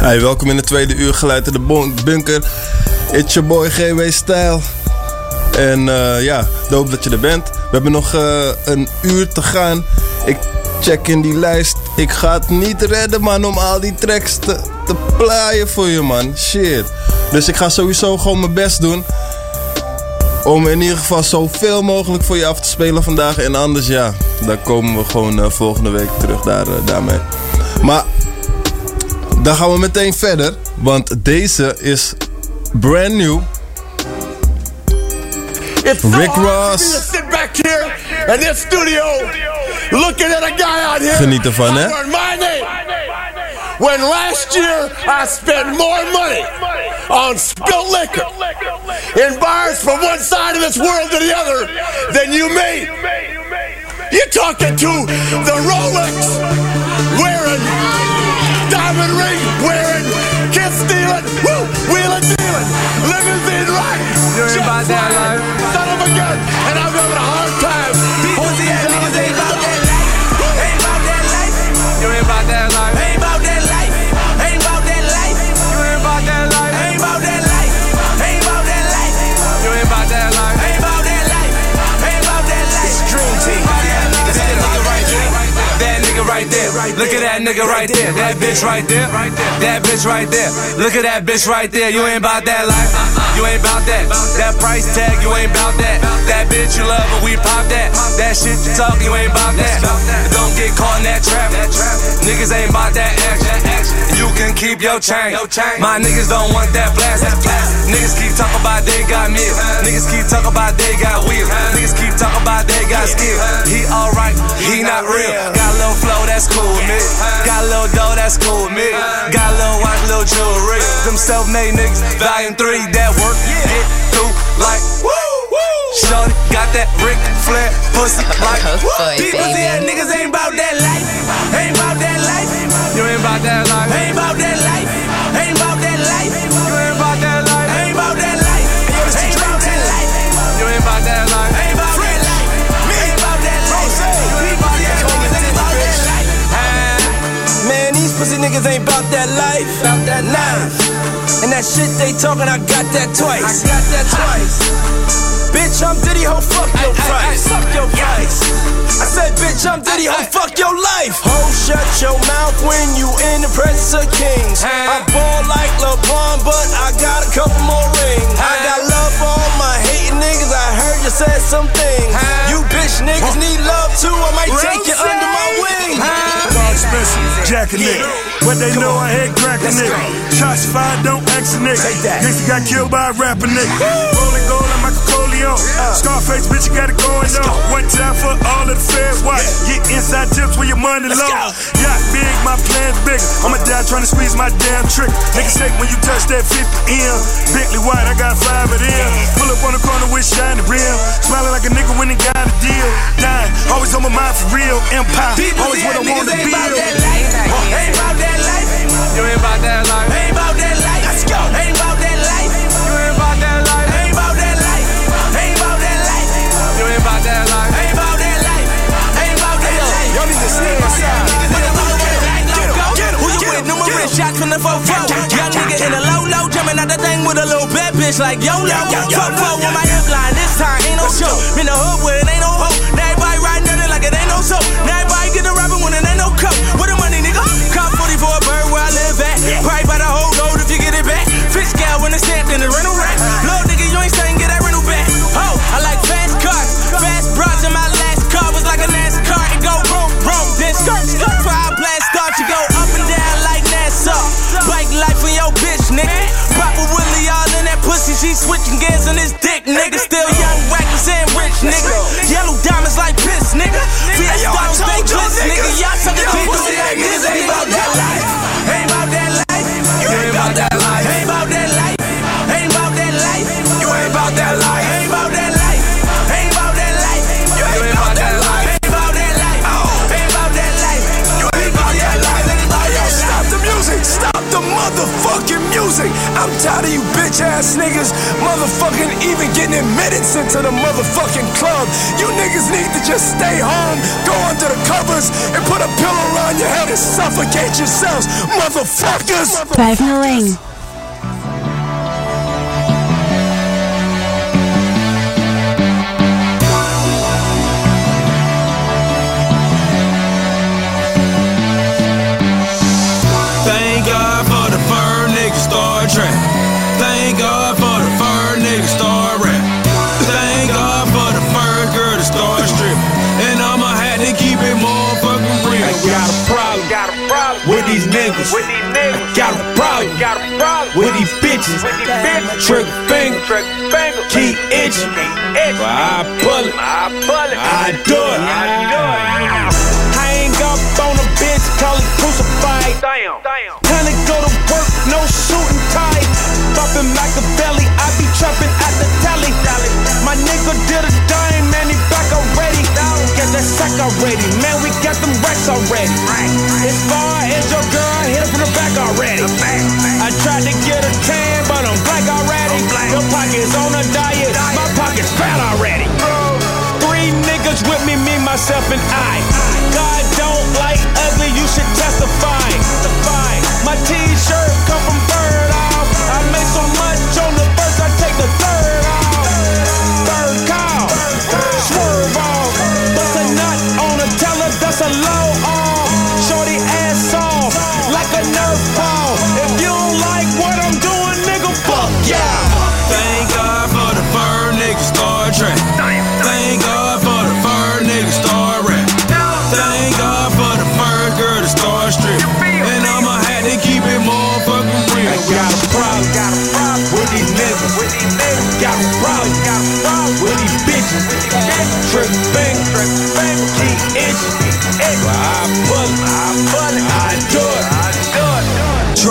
Hey, welkom in de tweede uur geluid in de bunker. It's your boy GW Stijl. En eh, ja, doop dat je er bent. We hebben nog eh, een uur te gaan. Ik check in die lijst. Ik ga het niet redden, man, om al die tracks te, te plaaien voor je, man. Shit. Dus ik ga sowieso gewoon mijn best doen Om in ieder geval zoveel mogelijk voor je af te spelen vandaag. En anders ja, dan komen we gewoon eh, volgende week terug daar, daarmee. Maar dan gaan we meteen verder. Want deze is brand new. It's so Rick Ross. sit back here in this studio looking at a guy out here. Geniet ervan, hè? my name. When last year I spent more money on spilled liquor in bars from one side of this world to the other than you made. You're talking to the Rolex wearing, diamond ring wearing, kiss stealing, woo, wheeling dealing, limousine riding. You ain't about that life. Son of a gun, and I'm that nigga right there. That bitch right there. That bitch right there. Look at that bitch right there. You ain't about that life. You ain't about that. That price tag, you ain't about that. That bitch you love, but we pop that. That shit you talk, you ain't about that. Don't get caught in that trap. Niggas ain't about that action. You can keep your chain. My niggas don't want that blast. Niggas keep talking about they got meals. Niggas keep talking about they got wheels. Niggas keep talking about they got skill. He alright, he not real. Got a little flow, that's cool with me. Got a little dough, that's cool with me. Got a little watch, little jewelry. Them self-made niggas, volume three, that work. Get through like woo. Shorty got that Ric Flair pussy like woo. These pussy ass niggas ain't about that life. Ain't about that life. You ain't about that life. Ain't about that niggas ain't about that life. About that life. And that shit they talking, I got that twice. I got that twice. Bitch, I'm Diddy, ho, fuck your price. Fuck your price. I said, bitch, I'm Diddy, ho, fuck your life. Ho, shut your mouth when you in the presence of kings. I ball like LeBron, but I got a couple more rings. I got love for all my hating niggas. I heard you said some things. You bitch niggas need love too. I might take you under my wing. Dog Spencer, Jack a nigga. But they know I hate crack a nigga. Shots fired, don't ask a nigga. Gangsta got killed by a rapper nigga. Rolling gold like Michael. Scarface, bitch, you got it going on. One time for all of the feds. Watch, get inside tips with your money low. Yacht big, my plans bigger. I'ma die trying to squeeze my damn trick. Nigga say when you touch that 50 M. Bentley white, I got five of them. Pull up on the corner with shiny rim. Smiling like a nigga when he got a deal. Dying, always on my mind for real. Empire, always what I want to Ain't about that life. Ain't about that life. You ain't about that life. Ain't about that life. Let's go. Ain't about that life. You ain't about that life. Ain't about that life. Ain't about that life. You ain't about that life. Ain't about that life. Ain't about that life. Y'all need to stay inside. Who you with? Numerous shots from the 4 Young nigga in a low low, jumping out the thing with a little bad bitch like YOLO. Fuck four with my hip line, this time ain't no show. In the hood where it ain't no hope. Now everybody riding dirty like it ain't no soap. Now everybody get the rapping when it ain't Scale when it's stamped in the rental rack. Little nigga, you ain't saying get that rental back. Oh, I like fast cars, fast bras in my last car was like a NASCAR. It go boom, boom, then skirt, skirt. Fire blast start, you go up and down like NASA. Bike life for your bitch, nigga. Papa Willie all in that pussy, she switching gears on this dick, nigga. Still young, reckless and rich, nigga. Yellow diamonds like piss, nigga. Fiat stones, they bliss, nigga. Y'all suckin' dick, pussy ass niggas ain't about that life. Tired of you bitch ass niggas motherfucking even getting admitted into the motherfucking club. You niggas need to just stay home, go under the covers, and put a pillow around your head and suffocate yourselves, motherfuckers! 501. Thank with these niggas. Got a problem with these bitches. Trigger finger, keep itching. But I pull it, I do it. I Hang up on a bitch, call it crucified. Time to go to work, no shooting tie. Bumping Machiavelli, I be trapping at the telly. My nigga did a already, man, we got them racks already. As far as your girl, hit her from the back already. I tried to get a tan, but I'm black already. Your pocket's on a diet, my pocket's fat already. Three niggas with me, me, myself, and I. God don't like ugly, you should testify. My t-shirt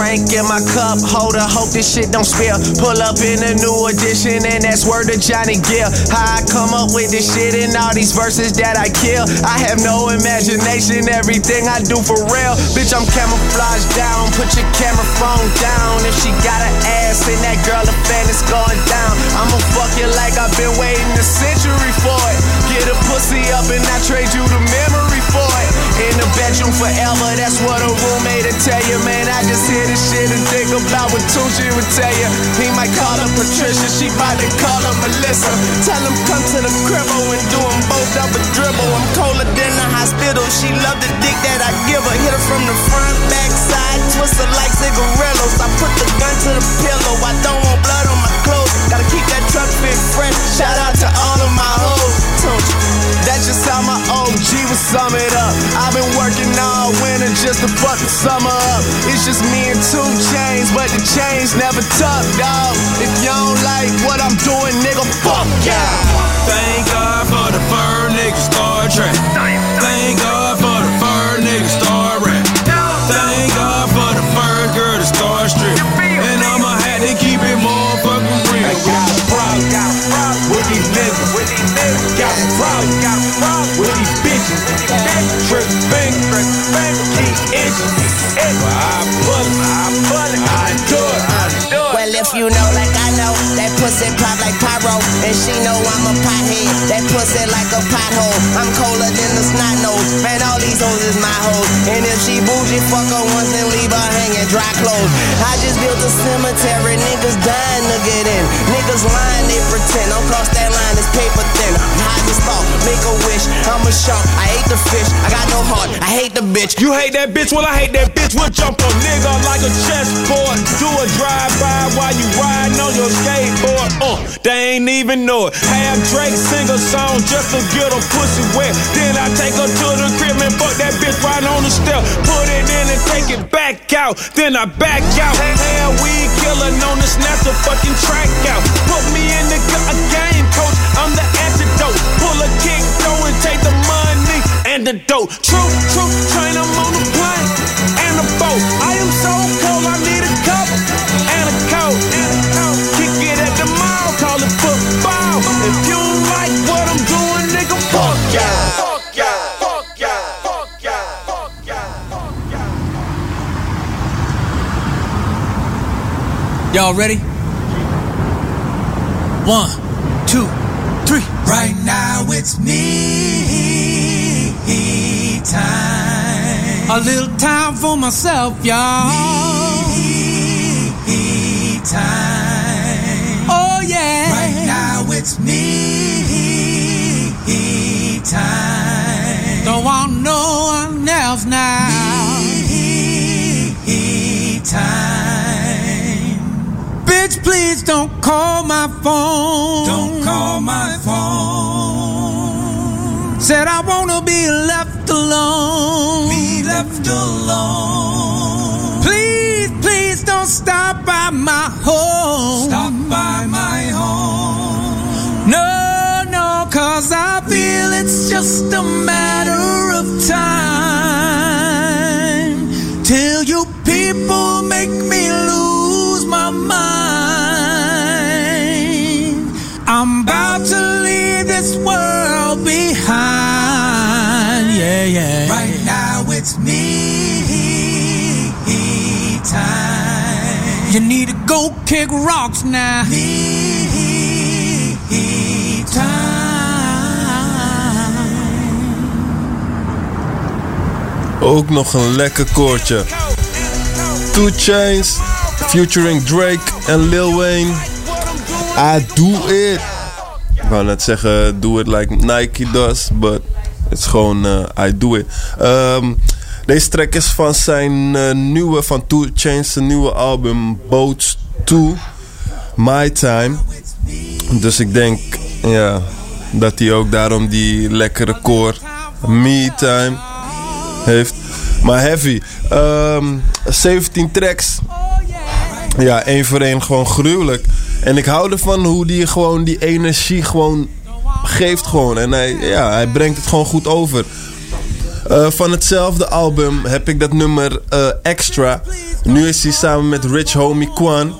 Drink in my cup, holder, hope this shit don't spill. Pull up in a new edition, and that's word to Johnny Gill. How I come up with this shit and all these verses that I kill. I have no imagination, everything I do for real. Bitch, I'm camouflaged down, put your camera phone down. If she got an ass, and that girl a fan, it's going down. I'ma fuck you like I've been waiting a century for it. Get a pussy up, and I trade you the memory bedroom forever, that's what a roommate will tell you, man. I just hear this shit and think about what Tucci would tell you. He might call her Patricia, she bout call her Melissa. Tell him come to the cribbo and do them both up a dribble. I'm colder than the hospital. She love the dick that I give her. Hit her from the front, back, side, twist her like cigarillos. I put the gun to the pillow. I don't want blood on my. Gotta keep that truck fit fresh. Shout out to all of my hoes. Tucci. That's just how my OG would sum it up. I've been working all winter just to fuck the summer up. It's just me and two chains, but the chains never tuck, dog. If you don't like what I'm doing, nigga, fuck yeah. Thank God for the fur nigga Star Trek. Thank God pull it. Well, if you know like I know, that pussy pop like pyro. And she know I'm a pothead, that pussy like a pothole. I'm colder than the snot nose. Man, all these hoes is my hoes. And if she bougie, fuck her once and leave her hanging dry clothes. I just built a cemetery, niggas dying to get in. Niggas lying, they pretend. Don't cross that line, it's paper thin. I'm high as thought, make a wish. I'm a shark, I hate the fish. I got no heart, I hate the bitch. You hate that bitch, well I hate that bitch. We'll jump a nigga like a chessboard. Do a drive-by while you riding on your skateboard. Uh, they ain't even know it. Have Drake sing a song just to get a pussy wet. Then I take her to the crib and fuck that bitch right on the step. Put it in and take it back out. Then I back out. Hell, we killer known to snatch the fucking track out. Put me in the gu- a game coach. I'm the antidote. Pull a kick, throw and take the money and the dope. True, true, train 'em on the plane and the boat. I am so cold, I need a cup and a coat. Kick it at the mall, call it football. If you don't like what I'm doing, nigga, fuck yeah. Y'all ready? One, two, three. Right now it's me time. A little time for myself, y'all. Me time. Oh yeah. Right now it's me time. Don't want no one else now. Me time bitch, please don't call my phone. Don't call my phone. Said I wanna be left alone. Be left alone. Please, please don't stop by my home. Stop by my home. No, no, cause I feel it's just a matter of time. Till you people make me lose my mind. I'm about to leave this world behind. Yeah, yeah. Right now it's me time. You need to go kick rocks now. Me Ook nog een lekker koortje. Two Chains, featuring Drake en Lil Wayne. I do it. Ik wou net zeggen, do it like Nike does, but it's gewoon uh, I do it. Ehm, deze track is van zijn uh, nieuwe, van Two Chains, nieuwe album Boats 2, My Time. Dus ik denk, ja, dat hij ook daarom die lekkere koor, Me Time, heeft. Maar heavy. Ehm 17 tracks. Ja, één voor één gewoon gruwelijk. En ik hou ervan hoe die gewoon die energie gewoon geeft gewoon. En hij, ja, hij brengt het gewoon goed over. Eh, van hetzelfde album heb ik dat nummer eh, Extra. Nu is hij samen met Rich Homie Kwan.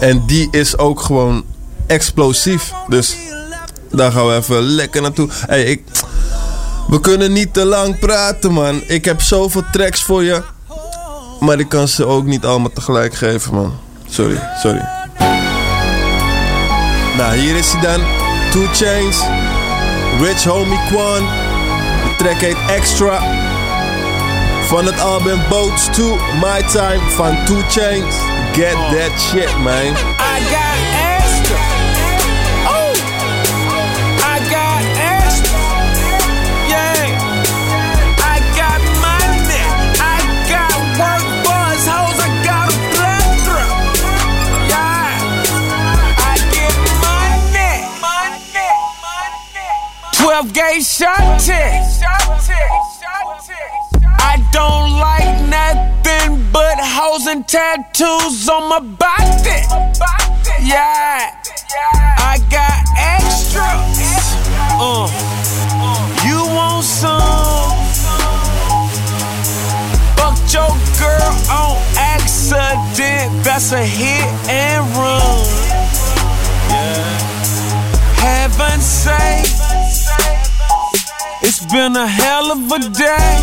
En die is ook gewoon explosief. Dus daar gaan we even lekker naartoe. Hey, ik, we kunnen niet te lang praten, man. Ik heb zoveel tracks voor je. Maar ik kan ze ook niet allemaal tegelijk geven, man. Sorry, sorry. Nou, hier is hij dan. Two Chains. Rich Homie Kwan. De track heet Extra. Van het album Boats to My Time van Two Chains. Get that shit, man. 12 gauge shot chick. I don't like nothing but hoes and tattoos on my body. Yeah, I got extras. Uh, you want some? Fucked your girl on accident. That's a hit and run. Heaven sake it's been a hell of a day.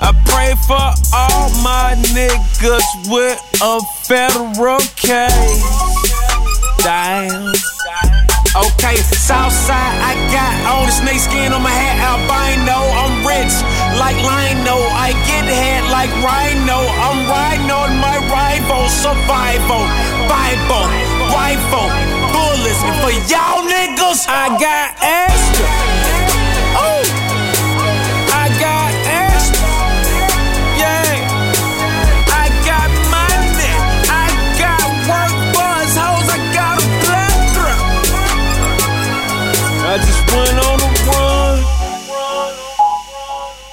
I pray for all my niggas with a federal case. Damn. Okay, Southside, I got all the snake skin on my hat, albino. I'm rich like Lino. I get head like Rhino. I'm riding on my rival, survival, Bible, rifle, And for y'all niggas, I got extra. Oh, I got extra. Yeah. I got money. I got work hoes. I got a. I just went on a run.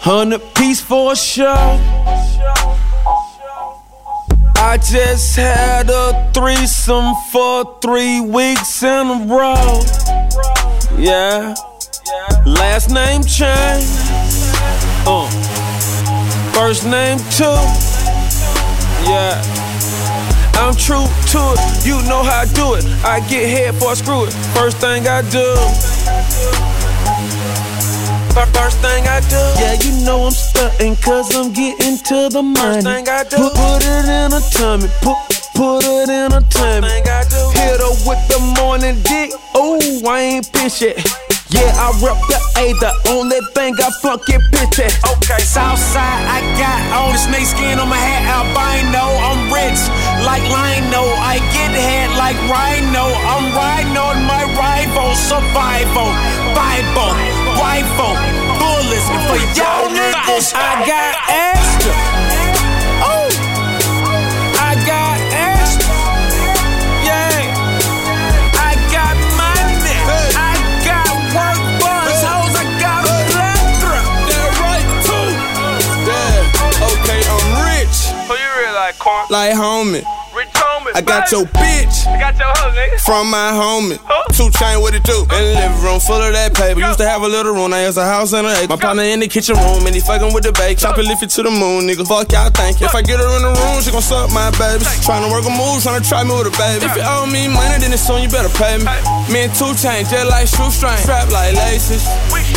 Hundred piece for a show. I just had a threesome for three weeks in a row. Yeah. Last name change. Uh. First name too. Yeah. I'm true to it. You know how I do it. I get head I screw it. First thing I do. Fir- First thing I do. Yeah, you know I'm stunting cause I'm getting to the money. First thing I do. Put, put it in a tummy. Put, put it in a tummy. Thing I do. Hit her with the morning dick. Oh, I ain't bitch yet. Yeah, I rep the A, the only thing I flunk it bitch at. Okay, Southside, I got all the snake skin on my hat, albino. I'm rich like Lino. I get head like Rhino. I'm riding on my rival, survival, Bible, rifle, bullets. And for y'all niggas, I got extra. Oh, I got extra. Yeah. I got money. I got work buzz hoes. I got a plethora. That right too. Damn. Okay, I'm rich. Who you really like, Corn? Like homie. I got your bitch. I got your hoe, nigga. From my homie. Two chain what it do? In the living room full of that paper. Used to have a little room, now it's a house and a acre. My partner in the kitchen room and he fucking with the bake. Chop it, lift it to the moon, nigga. Fuck y'all think. If I get her in the room, she gon' suck my babies. baby. Tryna work a move, tryna try me with a baby. If you owe me money, then it's soon you better pay me. Me and two chain, just like shoestring. Strap like laces.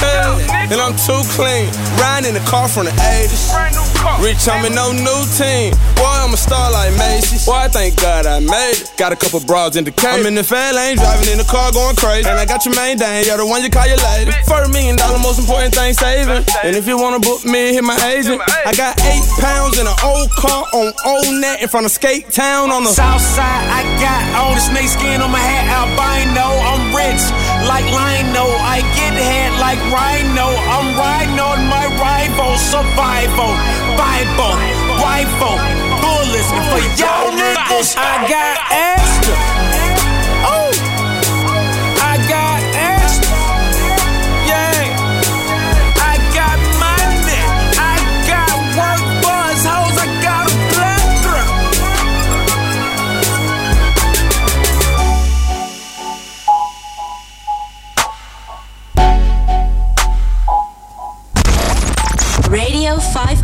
Hey, and I'm too clean. Riding in the car from the 80s. Rich, I'm in no new team. Boy, I'm a star like Macy's. Boy, I thank God I made it. Got a couple broads in the case. I'm in the fan lane, driving in the car, going crazy. And I got your main dang, you're the one you call your lady. For a million dollar, most important thing saving. And if you wanna book me, hit my agent. I got eight pounds in an old car on old net in front of Skate Town on the South side. I got all the snake skin on my hat, albino. I'm rich like Lino. I get head like Rhino. I'm riding on my rival, survival, Bible, rifle, bullets. For y'all niggas, I got extra.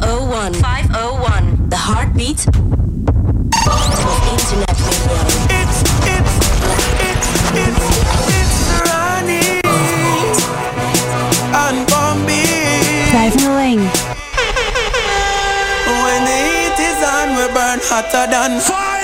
501. 501. The heartbeat of internet radio. and Bombi. 501. When the heat is on, we burn hotter than fire.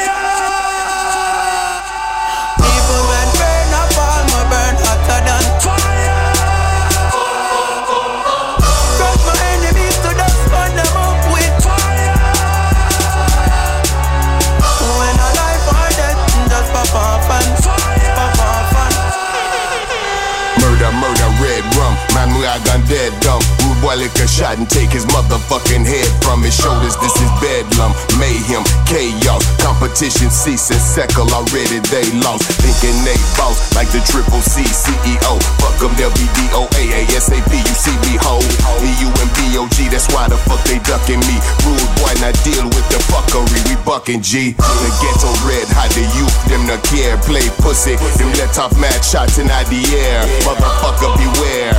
Dead dumb. Boy lick a shot and take his motherfucking head from his shoulders. This is bedlam, mayhem, chaos. Competition cease and settle already. They lost. Thinking they boss like the triple C CEO. Fuck them, they'll be DOA, ASAP. You see me hold. EU and BOG, that's why the fuck they ducking me. Rude boy, not deal with the fuckery. We bucking G. The ghetto red hot, the youth, them no care. Play pussy, them let off mad shots in the air. Motherfucker, beware.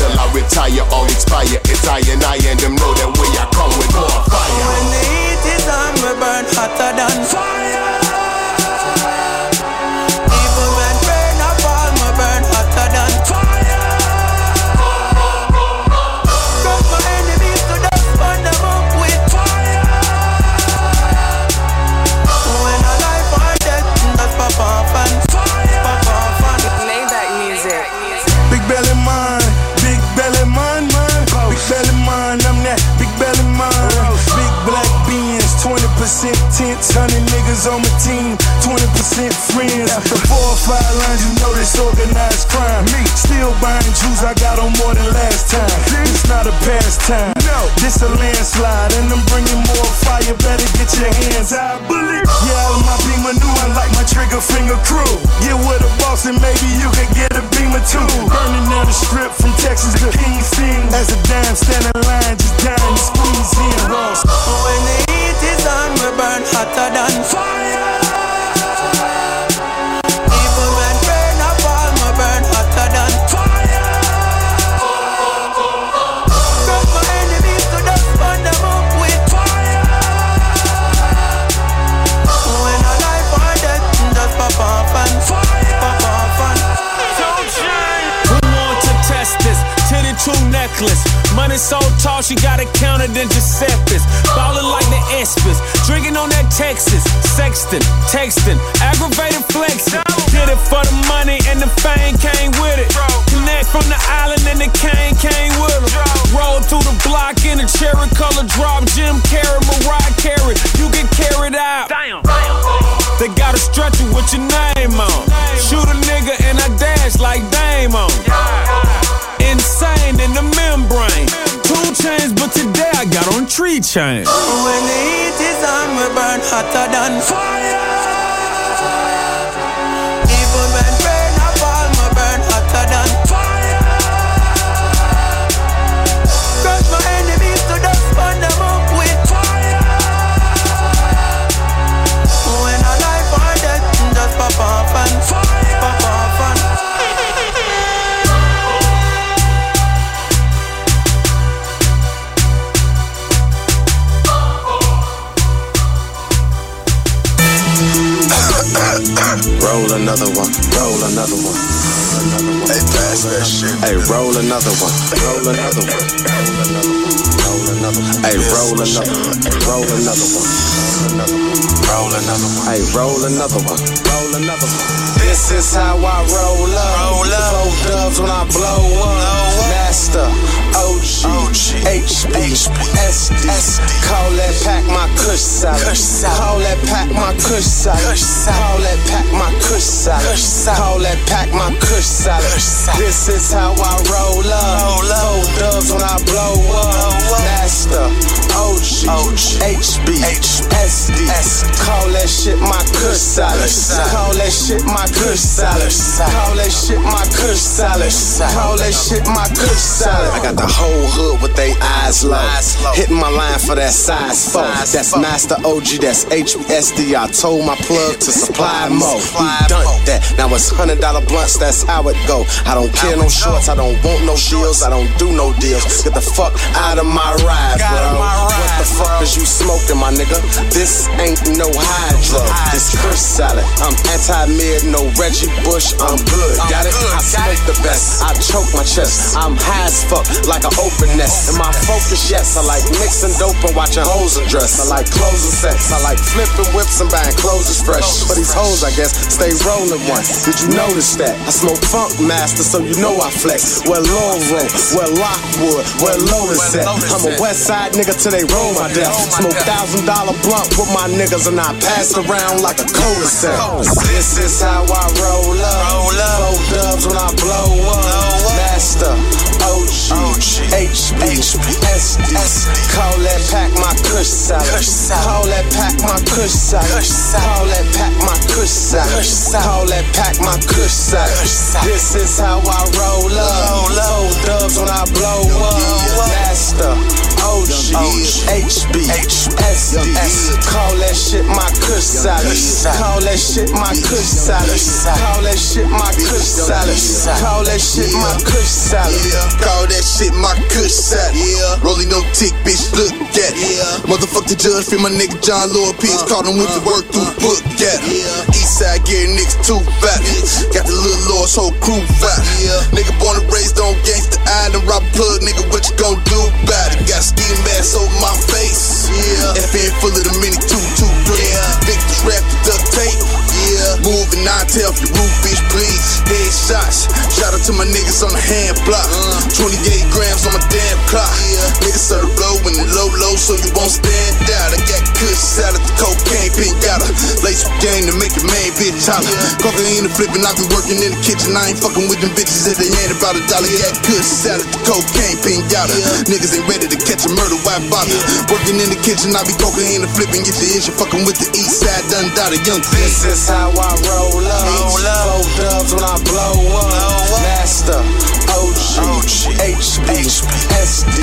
Till I retire or expire. It's I and I and them know that way I come with more fire. When the heat is on, we burn hotter than fire. After four or five lines, you know this organized crime. Me still buying juice, I got on more than last time. It's not a pastime, no. This a landslide, and I'm bringing more fire. Better get your hands out, bullet. Yeah, my beamer new, I like my trigger finger crew. Get with a boss, and maybe you can get a beamer too. Burning down the strip from Texas to Kingston. As a dime standing line, just dying to squeeze in. Ross. When the heat is on, we burn hotter than fire. Sexting, texting, aggravated flexing. Did it for the money and the fame came with it. Connect from the island and the cane came with them. Roll through the block in a cherry color drop. Jim Carrey, Mariah Carey. You get carried out. They gotta stretch you with your name on. Shoot a nigga and I dash like Dame on. Insane in the membrane. Two chains, but today I got on tree chain. When the heat is on, we burn hotter than fire. Another one. Hey, pass that shit. Hey, roll another one, roll another one. Roll another one. Hey, roll another one, roll another one. Roll another one. Hey, roll another one, roll another one. This is how I roll up. Roll up. Four dubs when I blow up. Master, OG, HB, SD. Call that pack my kush salad. Call that pack my kush salad. Call that pack my kush salad. Call that pack my kush salad. This is how I roll up. Four dubs when I blow up. Master, OG, HB, SD. Call that shit my kush salad. Call that shit my kush salad. Call that shit my kush salad. Call that shit my kush salad. I got the whole hood with they eyes low. Hitting my line for that size four. That's Master OG, that's HBSD. I told my plug to supply more. We done that. Now it's hundred dollar blunts, that's how it go. I don't care no shorts, I don't want no deals, I don't do no deals. Get the fuck out of my ride, bro. What the fuck is you smoking, my nigga? This ain't no hydro. This Chris salad. I'm anti-mid, no Reggie Bush. I'm good. Got it? I smoke the best. I choke my chest. I'm high as fuck, like an open nest. And my focus, yes, I like mixing dope and watching hoes undress. I like closing sex. I like flipping whips and buying clothes is fresh. For these hoes, I guess, stay rolling one. Did you notice that? I smoke Funk Master, so you know I flex. Where Laurel, where Lockwood, where Low is at. I'm a West Side nigga till they roll my death. Smoke thousand dollar blunt with my niggas and I pass around like a cola set. This is how I roll up. Four dubs when I blow up. Master, OG, HB, SD. Call that pack my kush salad. Call that pack my kush salad. Call that pack my kush salad. Call that pack my kush salad. This is how I roll up. Four dubs when I blow up. Master, OG, HB, SD. Call that shit my kush salad. Call that shit my kush salad. Call that shit my that shit my kush salad. Call that shit my kush salad. Yeah. Rolling no tick, bitch, look at. Yeah. Motherfuck the judge, free my nigga John Lord Peace. Uh. Caught him with the uh. work through uh. book at. Yeah. Eastside Gary niggas too fat. Got the little lord's whole crew fat. Yeah. Nigga born and raised on gangsta island, rob plug, nigga, what you gon' do about it? Got a ski mask over my face. Yeah. FN full of the mini two two three. Yeah. Victor's wrapped with duct tape. Yeah. Moving tail off your roof, bitch, please. Headshots. Shout out to my niggas on the hand block. 28 grams on my damn clock. Niggas blow when the low low, so you won't stand out. I got out of the cocaine pinata. Lace with game to make your main bitch holler. Cocaine and flipping, I be working in the kitchen. I ain't fucking with them bitches if they ain't about a dollar. Got good salad, the cocaine pinata. Niggas ain't ready to catch a murder, why bother? Working in the kitchen, I be cocaine and flipping. Get your issue, fucking with the east side, done dotted, young This is how I roll up. Four dubs when I blow up. Master, OG, HB, SD.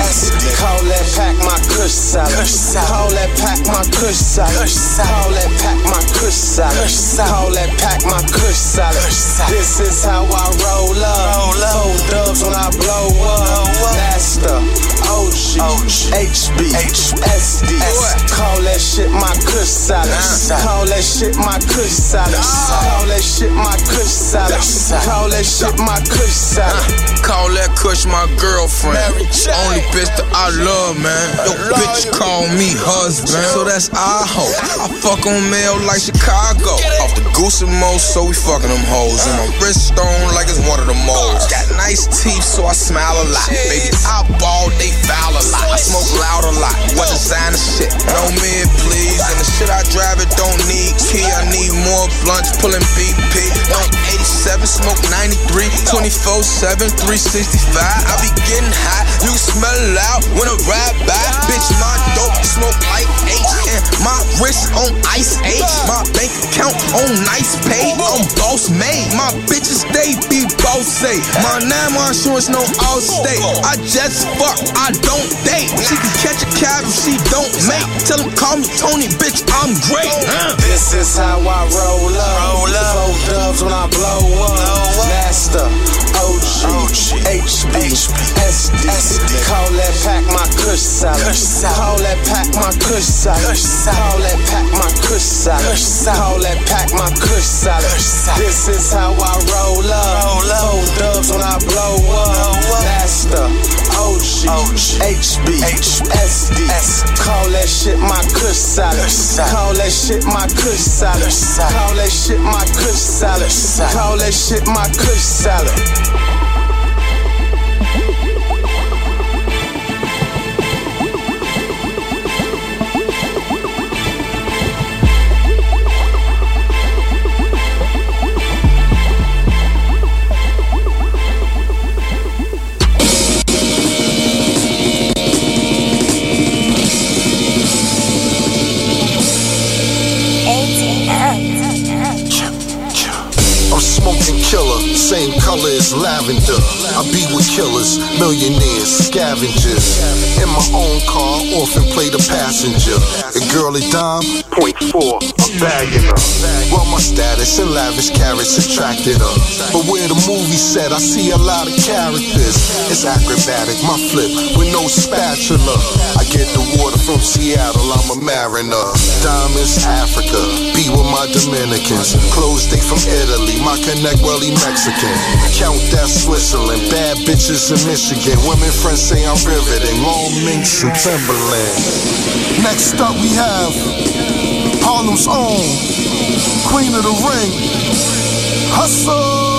Call that pack my kush salad. Call that pack my kush salad. Call that pack my kush salad. Call that pack my kush salad. This is how I roll up. Four dubs when I blow up. Master, OG, HB, SD. Call that shit my kush salad. Call that shit my kush salad. Call that shit my kush salad. Call that shit my kush salad. Call that kush my girlfriend. Only bitch that I love, man. Yo, bitch call me husband. So that's I hope. I fuck on mail like Chicago. Off the goose and mo, so we fucking them hoes. And my wrist stone like it's one of the moles. Got nice teeth, so I smile a lot. Baby, I ball, they foul a lot. I smoke loud a lot. What designer shit? No mid, please. And the shit I drive, it don't need key. I need more blunts, pulling BP. Like 87, smoke 93, 24 7, 365. I be getting high, you smell out when I ride by. Bitch, my dope smoke like H. And my wrist on ice age. My bank account on nice pay. I'm boss made. My bitches, they be boss say. My name, my insurance, no Allstate. I just fuck, I don't date. She can catch a cab if she don't make. Tell him call me Tony, bitch, I'm great. Uh. This is how I roll up. Roll up. Four dubs when I blow up. Master, OG, HB, SD. Call that pack my kush salad. Call that pack my kush salad. Call that pack my kush salad. Call that pack my kush salad. This is how I roll up. Four dubs when I blow up. Master, OG, HB, SD. Call that shit my kush salad. Call that shit my kush salad. Call that shit my kush salad. Call that shit my kush salad. Smoking killer, same color as lavender. I be with killers, millionaires, scavengers. In my own car, often play the passenger. A girl a dime, point four, I'm bagging her. Well, my status and lavish carrots attracted her. But where the movie set, I see a lot of characters. It's acrobatic, my flip with no spatula. I get the water from Seattle, I'm a mariner. Diamonds, Africa, be with my Dominicans. Clothes, they from Italy, my Mexican. Count that Switzerland, bad bitches in Michigan. Women friends say I'm riveting, long minks and Timberland. Next up we have Harlem's own Queen of the Ring, Hustle.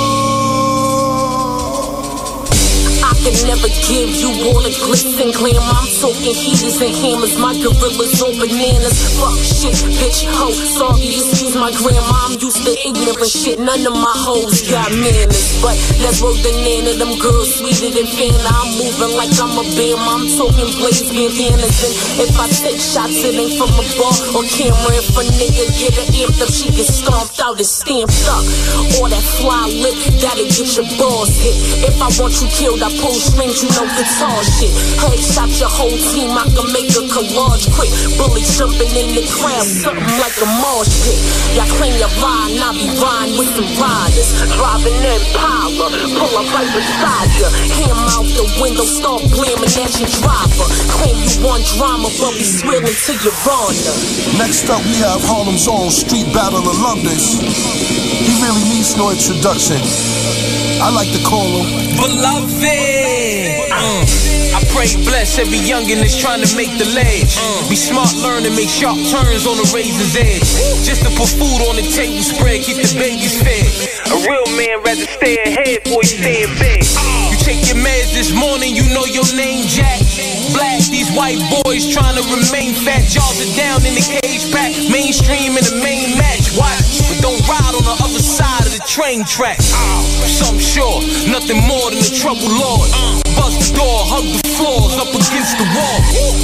Can never give you all the glitz and glam. I'm talking heaters and hammers. My gorillas on bananas. Fuck shit, bitch, ho. Sorry, excuse my grandma. I'm used to ignorant shit. None of my hoes got manners. But let's roll the nana. Them girls sweeter than Fanta. I'm moving like I'm a bam. I'm talking blaze bandanas. And if I take shots, it ain't from a bar or camera. If a nigga get her amped up, she get stomped out and stamped up. All that fly lip, that'll get your balls hit. If I want you killed, I pull strings, you know guitar shit. Headshot your whole team, I can make a collage quick. Bullet jumping in the crowd, something like a marsh pit. Y'all claim your ride, and I be riding with some riders. Driving Impala, pull up right beside ya. Hand out the window, start blaming at your driver. Claim you want drama, but be swilling to your honor. Next up, we have Harlem's own Street Battle Alumnus. He really needs no introduction. I like to call him Beloved. Uh, I pray bless every youngin' that's trying to make the ledge. Be smart, learn and make sharp turns on the razor's edge. Just to put food on the table spread, keep the babies fed. A real man rather stay ahead before he stay in bed. You take your meds this morning, you know your name, Jack. Black, these white boys trying to remain fat. Jaws are down in the cage pack. Mainstream in the main match. Watch, but don't ride on the other side of the train tracks. Some sure, nothing more than a trouble lord. Bust the door, hug the floors up against the wall.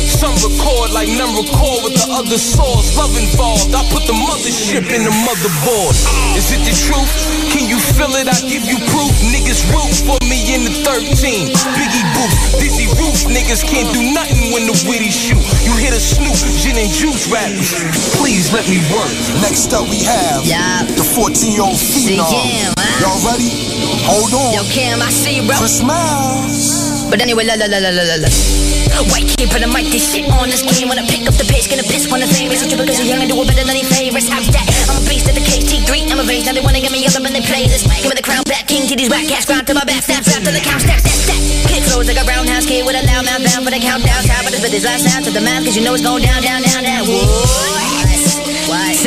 Some record like none record with the other source. Love involved, I put the mothership in the motherboard. Is it the truth? Can you feel it? I give you proof. Niggas root for me in the 13. Biggie booth, dizzy roof. Niggas can't do nothing when the witty shoot. You hit a snoop, gin and juice rappers. Please let me work. Next up, we have the 14 year old phenom. Cam. Y'all ready? Hold on. Yo, Cam, I see you, bro. Chris Miles. But anyway, la la la la la la la. White kid for the mic, this shit on this game. When I pick up the pace, gonna piss when the fame is. you because you're young and do it better than your favorites. How's that? I'm a beast at the case, T3, I'm a race. Now they wanna get me up and they play this. Give me the crown back, king titties, whack cash, ground to my back, snap, snap to the count, stack, stack, stack. Kick flows like a roundhouse kid with a loud mouth bound for the countdown. Top of the spit this last sound to the mouth, cause you know it's going down, down, down, down. What?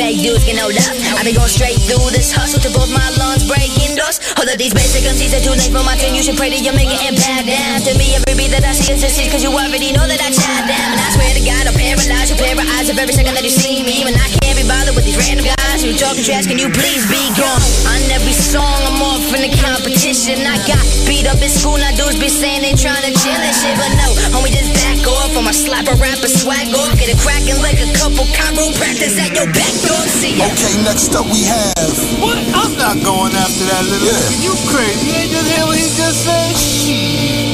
Fake dudes get no love. I be going straight through this hustle to both my lungs breaking doors. Hold up these basic MCs are too late for my turn. You should pray that you make and back down. To me, every beat that I see is a cause you already know that I chat down. And I swear to God, I'll paralyze You paralyze of every second that you see me. Even I can't be bothered with these random guys who talking trash. Can you please be gone? On every song, I'm off in the competition. I got beat up in school, now dudes be saying they trying to chill and shit. But no, homie, just back off. I'm a slapper rapper swag off. Get it cracking like a couple chiropractors at your back door. See ya. Okay, next up we have. What? I'm not going after that little Yeah. nigga. You crazy. You ain't just hear what he just said?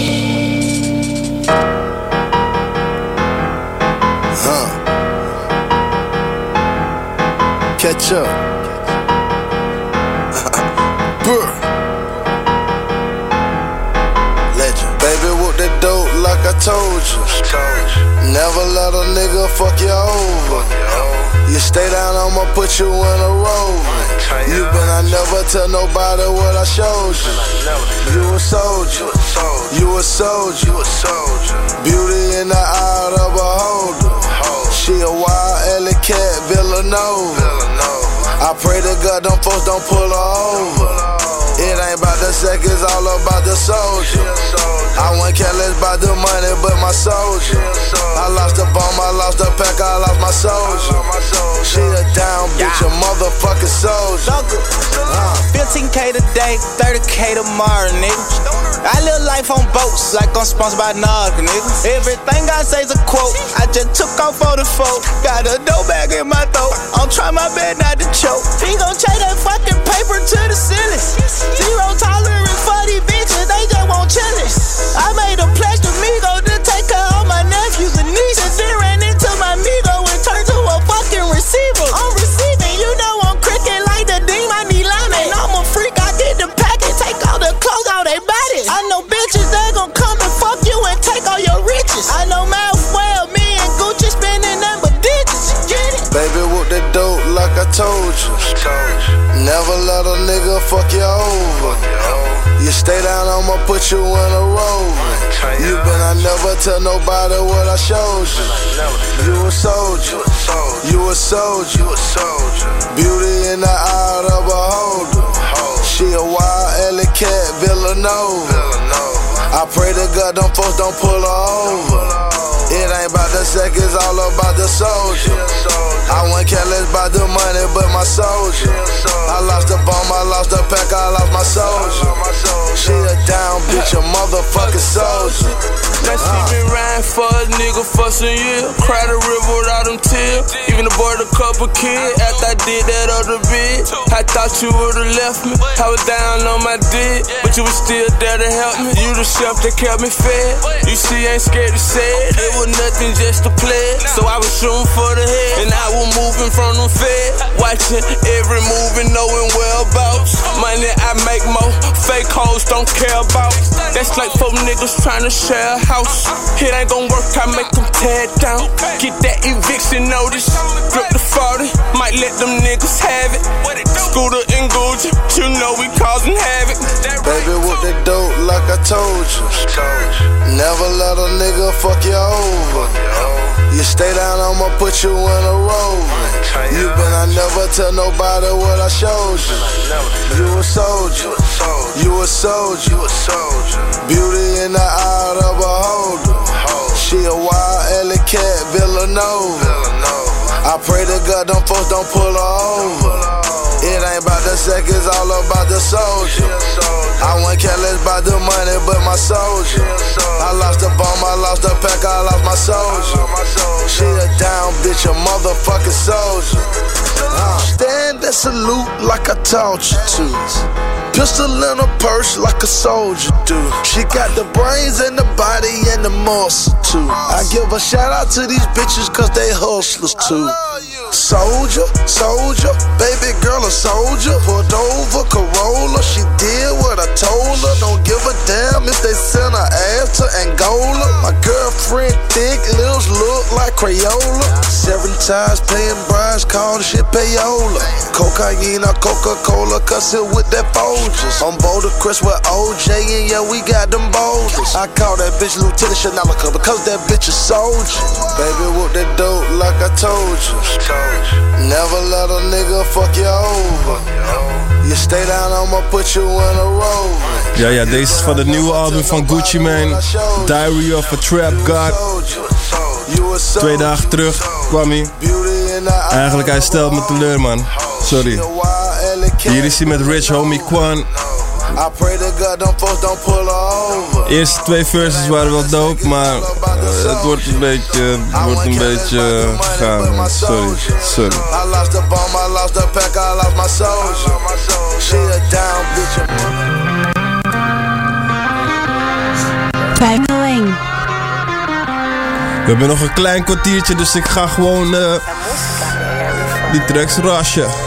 Catch up. Legend. Baby, whoop that dope like I told you. Never let a nigga fuck you over. You stay down, I'ma put you in a rover. You been, I never tell nobody what I showed you. You a soldier, you a soldier. Beauty in the eye of a beholder. She a wild alley cat, Villanova. I pray to God them folks don't pull her over. It ain't about the seconds, all about the soldier. I went careless about the money, but my soldier. I lost the bomb, I lost the pack, I lost my soldier. She a down bitch, a motherfucking soldier. Uh, 15k today, 30k tomorrow, nigga. I live life on boats like I'm sponsored by Naga, nigga. Everything I say's a quote. I just took off for the folk. Got a dough bag in my throat. I'm trying my best not to choke. He gon' chase that fucking paper to the ceiling. Zero tolerance for these bitches, they just won't chillin'. I made a pledge to to riches. I know mouth well, me and Gucci spending but digits. Get it? Baby, whoop the dope like I told you. Never let a nigga fuck you over. You stay down, I'ma put you in a rover. You been, I never tell nobody what I showed you. You a soldier, you a soldier. Beauty in the eye of a beholder. She a wild alley cat, Villanova. I pray to God them folks don't pull over. It ain't about the seconds, all about the soldier. I went careless about the money, but my soldier. I lost the bomb, I lost the pack, I lost my soldier. She a down bitch, a motherfucking soldier. Now she been riding for a nigga for some years. Cried a river without them tears. Even aborted a couple kids after I did that other bit. I thought you would've left me. I was down on my dick, but you was still there to help me. You the chef that kept me fed. You see, I ain't scared to say it. It was nothing just to play. So I was shooting for the head, and I was moving from them fed. Watching every move and knowing well whereabouts. Money I make more, fake hoes don't care about. That's like four niggas trying to share a house. It ain't gon' work, I make them tear down. Get that eviction notice. Flip the 40, might let them niggas have it. Scooter and Gucci, you know we havoc. Baby, whoop the dope like I told you. Never let a nigga fuck you over. You stay down, I'ma put you in a rover. You been, I never tell nobody what I showed you. You a soldier, you a soldier. Beauty in the eye of a beholder. She a wild alley cat, Villanova. I pray to God them folks don't pull her over. It ain't about the seconds, all about the soldier. I went careless about the money, but my soldier. I lost the bomb, I lost the pack, I lost my soldier. She a down bitch, a motherfucking soldier. Uh, stand and salute like I taught you to. Pistol in her purse like a soldier do. She got the brains and the body and the muscle too. I give a shout out to these bitches cause they hustlers too. Soldier, soldier, baby girl a soldier. Pulled over Corolla, she did what I told her. Don't give a damn if they send her ass to Angola. My girlfriend thick, lips look like Crayola. Seven times paying bribes, call shit payola. Cocaine or Coca-Cola, cuss it with that Folgers. On the Chris with OJ, and yeah, we got them boulders. I call that bitch Lieutenant Chanelica because that bitch a soldier. Baby, whoop that dope like I told you. Never let a nigga fuck you over. You stay down, put you a. Ja, ja, deze is van het nieuwe album van Gucci Mane. Diary of a Trap God. Twee dagen terug kwam hij. Eigenlijk, hij stelt me teleur, man. Sorry. Hier is hij met Rich Homie Quan. Eerste twee verses waren wel dope, maar uh, het wordt een beetje, het wordt een beetje uh, gegaan. man. Sorry, sorry. I lost the bomb, I lost the pack, I lost my soldier. She a down bitch. We hebben nog een klein kwartiertje, dus ik ga gewoon uh, die tracks rashen.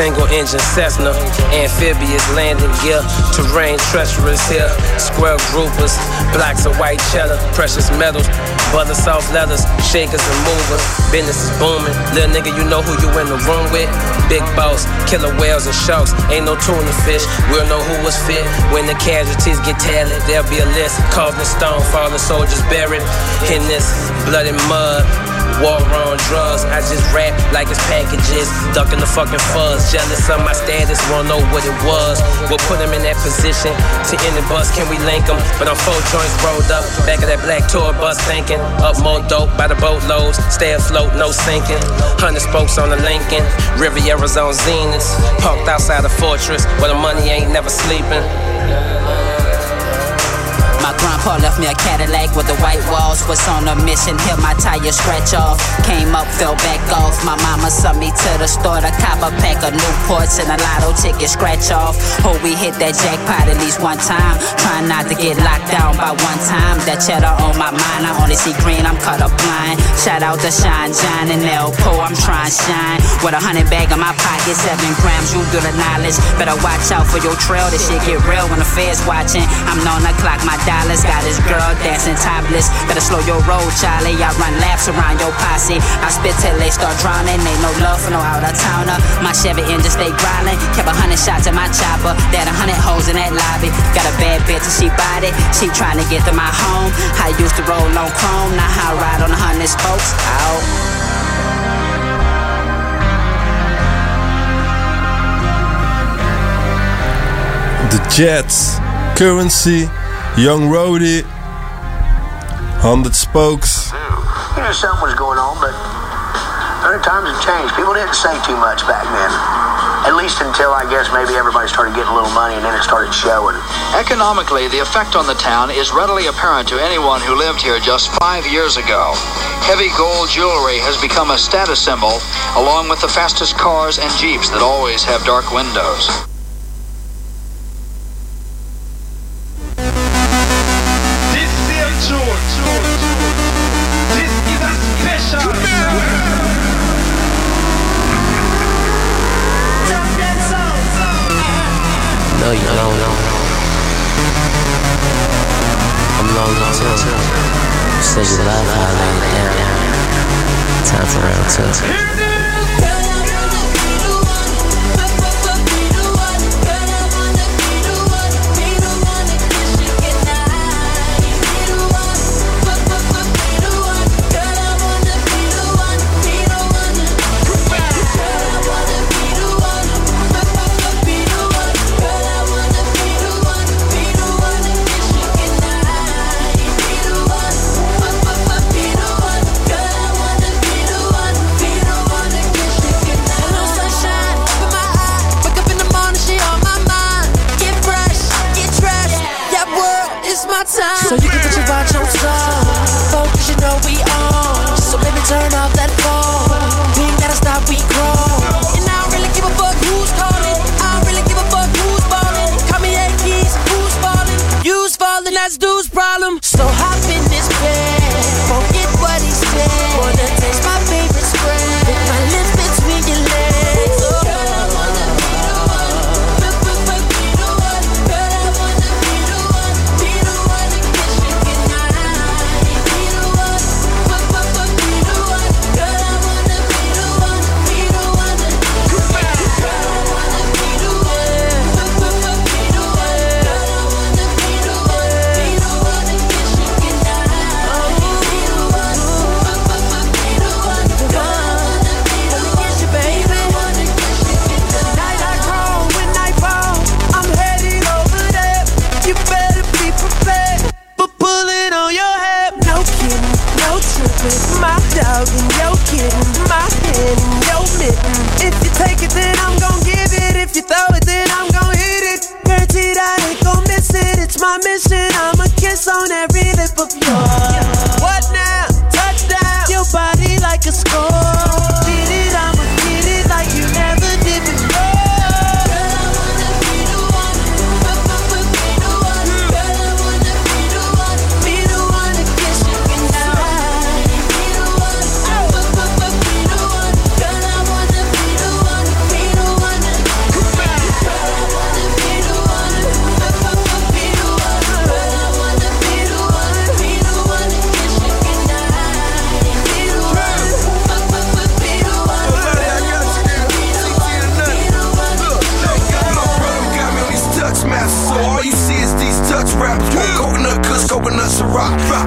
Single engine Cessna, amphibious landing gear. Terrain treacherous here. Square groupers, blocks of white cheddar, precious metals, butter soft leathers, shakers and movers. Business is booming. Little nigga, you know who you in the room with. Big boss, killer whales and sharks. Ain't no tuna fish. We'll know who was fit. When the casualties get tallied, there'll be a list. Carved stone, fallen soldiers buried in this bloody mud. War on drugs, I just rap like it's packages. Ducking the fucking fuzz. Jealous of my status, won't know what it was. We'll put him in that position. To end the bus, can we link him? But I'm four joints rolled up. Back of that black tour bus thinking. Up more dope by the boatloads. Stay afloat, no sinking. Hundred spokes on the Lincoln. Riviera's on Zenith. Parked outside the fortress where the money ain't never sleeping. My grandpa left me a Cadillac with the white walls. Was on a mission, hit my tire scratch off. Came up, fell back off. My mama sent me to the store to cop a pack of new Newports and a lotto ticket scratch off. Hope we hit that jackpot at least one time. Trying not to get locked down by one time. That cheddar on my mind, I only see green, I'm cut up blind. Shout out to Shine John and El Po, I'm trying shine. With a hundred bag in my pocket, seven grams, you do the knowledge. Better watch out for your trail, this shit get real when the feds watching. I'm on the clock, my dollars. Got this girl dancing topless. Better slow your roll, Charlie. I run laps around your posse. I spit till they start drowning. Ain't no love for no out of towner. My Chevy engine stay growling. Kept a hundred shots in my chopper. That a hundred hoes in that lobby. Got a bad bitch and she bought it. She trying to get to my home. I used to roll on chrome. Now I ride on a hundred spokes. Out. Jets, Curren$y, Young Roddy, 100 Spokes. You knew something was going on, but other times have changed. People didn't say too much back then. At least until I guess maybe everybody started getting a little money and then it started showing. Economically, the effect on the town is readily apparent to anyone who lived here just five years ago. Heavy gold jewelry has become a status symbol, along with the fastest cars and jeeps that always have dark windows. Time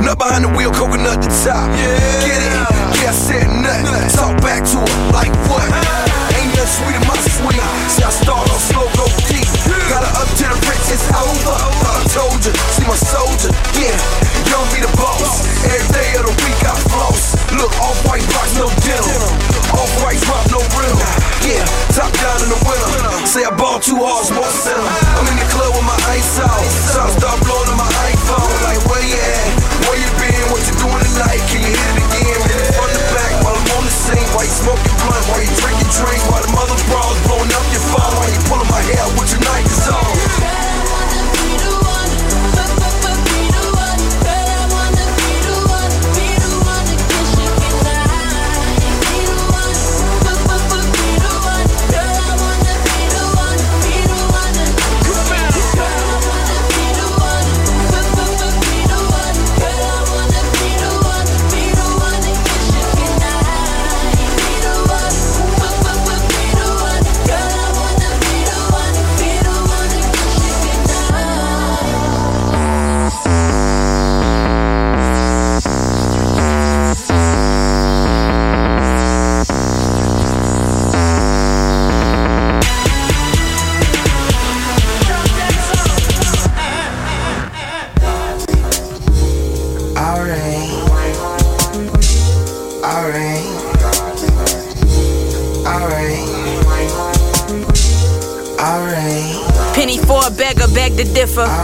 Not behind the wheel, coconut the top. Yeah. Get it? Yeah, I said nothing. Talk back to her like what? Ain't nothing sweet in my sweet. See, I start off slow, go deep. Got her up to the bricks, it's over. I told you, see my soldier. Yeah, young be the boss. Every day of the week I floss. Look, off white box, no denim. Off white drop, no real. Yeah, top down in the winter. Say I ball two hard, more center. I'm in the club with my ice out. Drink, while the mother bras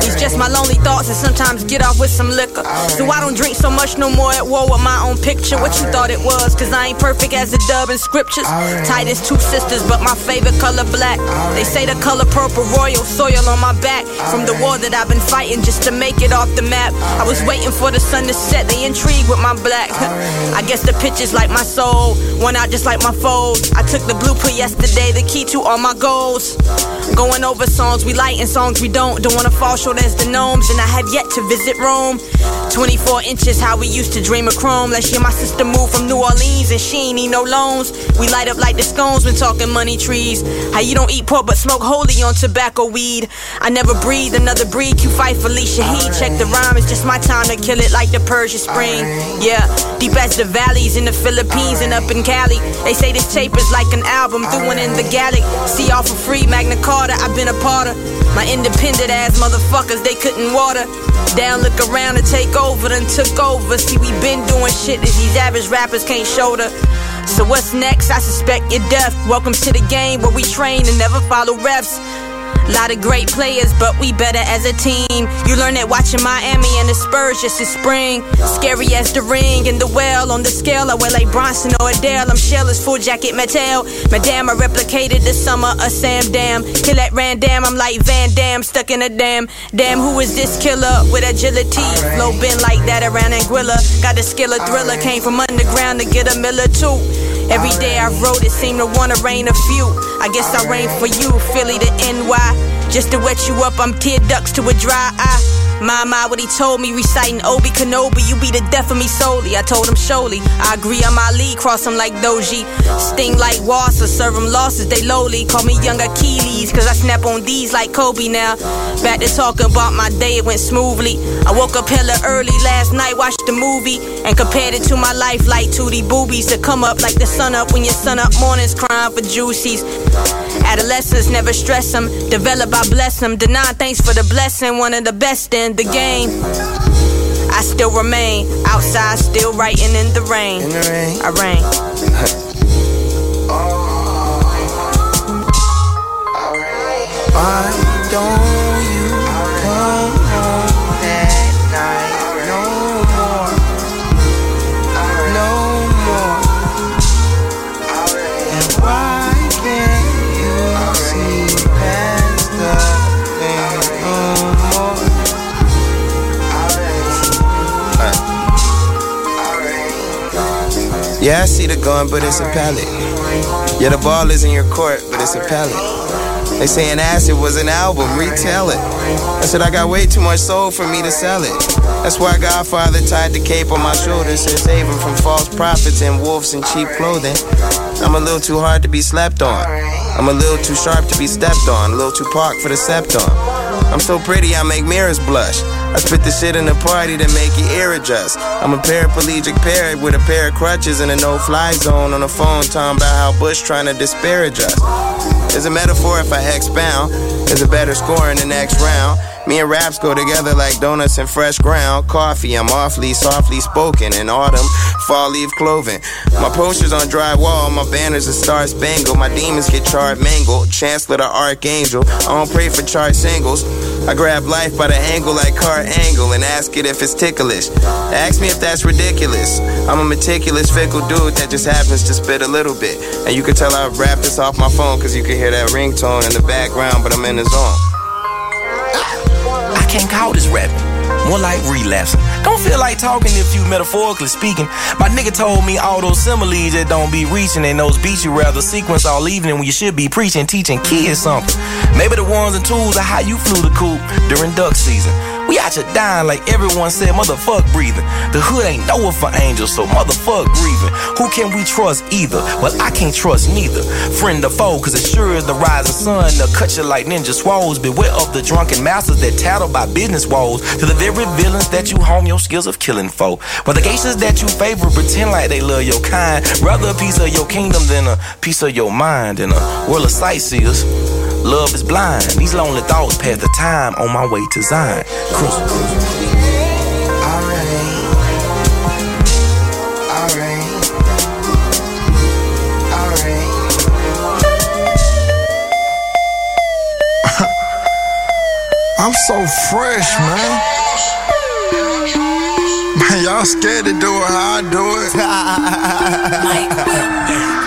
It's just my lonely thoughts and sometimes get off with some liquor. So I don't drink so much no more at war with my own picture. What you thought it was, cause I ain't perfect as the dub in scriptures. Tight as two sisters, but my favorite color black. They say the color purple, royal soil on my back. From the war that I've been fighting just to make it off the map. I was waiting for the sun to set, they intrigued with my black. I guess the pictures like my soul, one out just like my foes. I took the blueprint yesterday, the key to all my goals. Going over songs we like and songs we don't. Don't wanna fall short as the gnomes, and I have yet to visit Rome. 24 inches, how we used to dream of chrome. Last year, my sister moved from New Orleans, and she ain't need no loans. We light up like the scones when talking money trees. How you don't eat pork but smoke holy on tobacco weed. I never breathe another breed. You fight Felicia Heat. Check the rhyme, it's just my time to kill it like the Persian spring. Yeah, deep as the valleys in the Philippines and up in Cali. They say this tape is like an album, one in the Gallic. See all for free, Magna Carta, I've been a part of. My independent ass motherfuckers, they couldn't water. Down, look around and take over, then took over. See, we been doing shit that these average rappers can't shoulder. So what's next? I suspect you're deaf. Welcome to the game where we train and never follow refs. Lot of great players, but we better as a team. You learn that watching Miami and the Spurs just this spring. Scary as the ring and the well on the scale. I wear like Bronson or Adele. I'm shell full jacket metal. Madame, I replicated the summer of Sam Dam. Kill that random, I'm like Van Damme, stuck in a dam. Damn, who is this killer with agility? Low been like that around Anguilla. Got the skill of thriller, came from underground to get a Miller too. Every day I wrote it, seemed to wanna rain a few. I guess I rain for you, Philly to NY. Just to wet you up, I'm tear ducts to a dry eye. My, my, what he told me, reciting Obi Kenobi, you be the death of me solely. I told him surely. I agree on my lead, cross him like Doji. Sting like Wassa, serve him losses, they lowly. Call me young Achilles, cause I snap on these like Kobe now. Back to talking about my day, it went smoothly. I woke up hella early last night, watched the movie, and compared it to my life like Tootie Boobies to come up like the sun up when your sun up mornings crying for juicies. Adolescents never stress them, develop, I bless them. Deny thanks for the blessing, one of the best in the game. I still remain outside, still writing in the rain. In the rain. I rain. Why don't Yeah, I see the gun, but it's a pallet. Yeah, the ball is in your court, but it's a pallet. They saying acid was an album, retell it. I said I got way too much soul for me to sell it. That's why Godfather tied the cape on my shoulders to save him from false prophets and wolves in cheap clothing. I'm a little too hard to be slept on. I'm a little too sharp to be stepped on. A little too parked for the septon. I'm so pretty I make mirrors blush. I spit the shit in the party to make your ear adjust. I'm a paraplegic parrot with a pair of crutches and a no-fly zone on the phone talking about how Bush trying to disparage us. It's a metaphor if I expound. There's a better score in the next round. Me and raps go together like donuts and fresh ground coffee. I'm awfully softly spoken in autumn, fall leaf clothing. My posters on drywall, my banners are star spangled. My demons get charred mangled. Chancellor the Archangel. I don't pray for chart singles. I grab life by the angle like car angle and ask it if it's ticklish. Ask me if that's ridiculous. I'm a meticulous, fickle dude that just happens to spit a little bit. And you can tell I've rap this off my phone because you can hear that ringtone in the background, but I'm in the zone. Can't call this rapping. More like relapsing. Don't feel like talking if you metaphorically speaking. My nigga told me all those similes that don't be reaching and those beats you rather sequence all evening when you should be preaching, teaching kids something. Maybe the ones and tools are how you flew the coop during duck season. We out here dying like everyone said, motherfuck breathing. The hood ain't nowhere for angels, so motherfuck grieving. Who can we trust either? Well, I can't trust neither. Friend or foe, cause it sure is the rising sun. They'll cut you like ninja swolls. Beware of the drunken masters that tattle by business woes. To the very villains that you home your skills of killing for. But the geishas that you favor pretend like they love your kind. Rather a piece of your kingdom than a piece of your mind. In a world of sightseers. Love is blind. These lonely thoughts pass the time on my way to Zion. Cruise, cruise. I'm so fresh, man. Man, y'all scared to do it how I do it.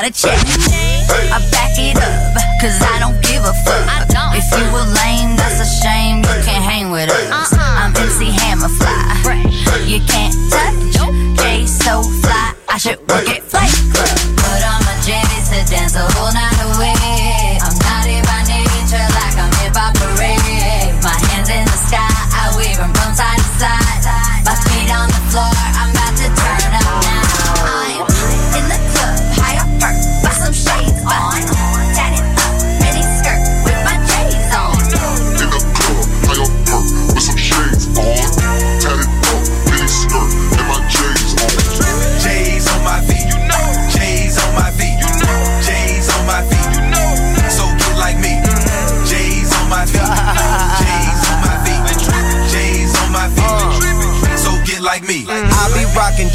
got a check. I back it up, cause I don't give a fuck. If you a lame, that's a shame. You can't hang with us. Uh-uh. I'm MC Hammerfly. You can't touch. J so fly, I should work at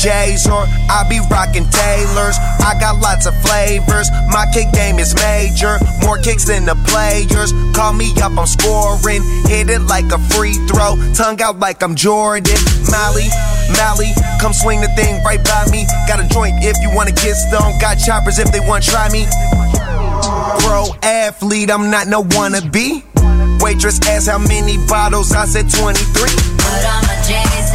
J's or I be rocking Taylors. I got lots of flavors. My kick game is major, more kicks than the players. Call me up, I'm scoring. Hit it like a free throw, tongue out like I'm Jordan. Molly, Molly, come swing the thing right by me. Got a joint if you wanna get stoned. Got choppers if they wanna try me. Pro athlete, I'm not no wannabe. Waitress asked how many bottles, I said 23. Put on my J's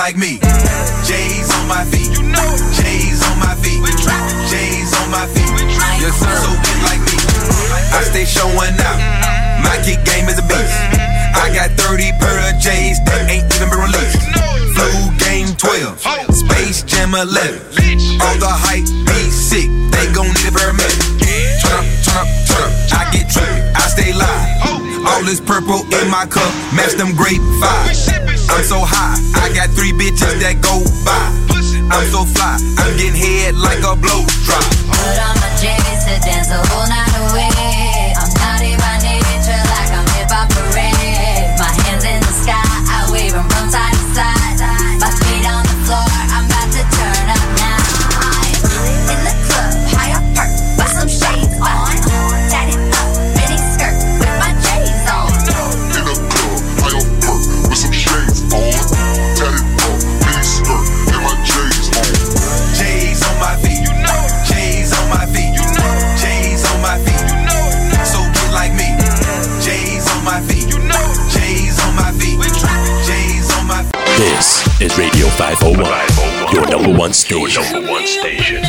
like me. J's on my feet, you know. J's on my feet. J's on my feet. Yes, sir. So get like me. I stay showing out. My kick game is a beast. I got 30 pair of J's that ain't even been released. Flu game 12, Space Jam 11. All the hype be sick, they gon' need a permit. Turn up, turn up, turn up. I get trippy, I stay live. This purple in my cup, match them grape vibes. I'm so high, I got three bitches that go by. I'm so fly, I'm getting head like a blow drop. Put on my J's to dance the whole night away. 501. Your number one station. Your oh number one station.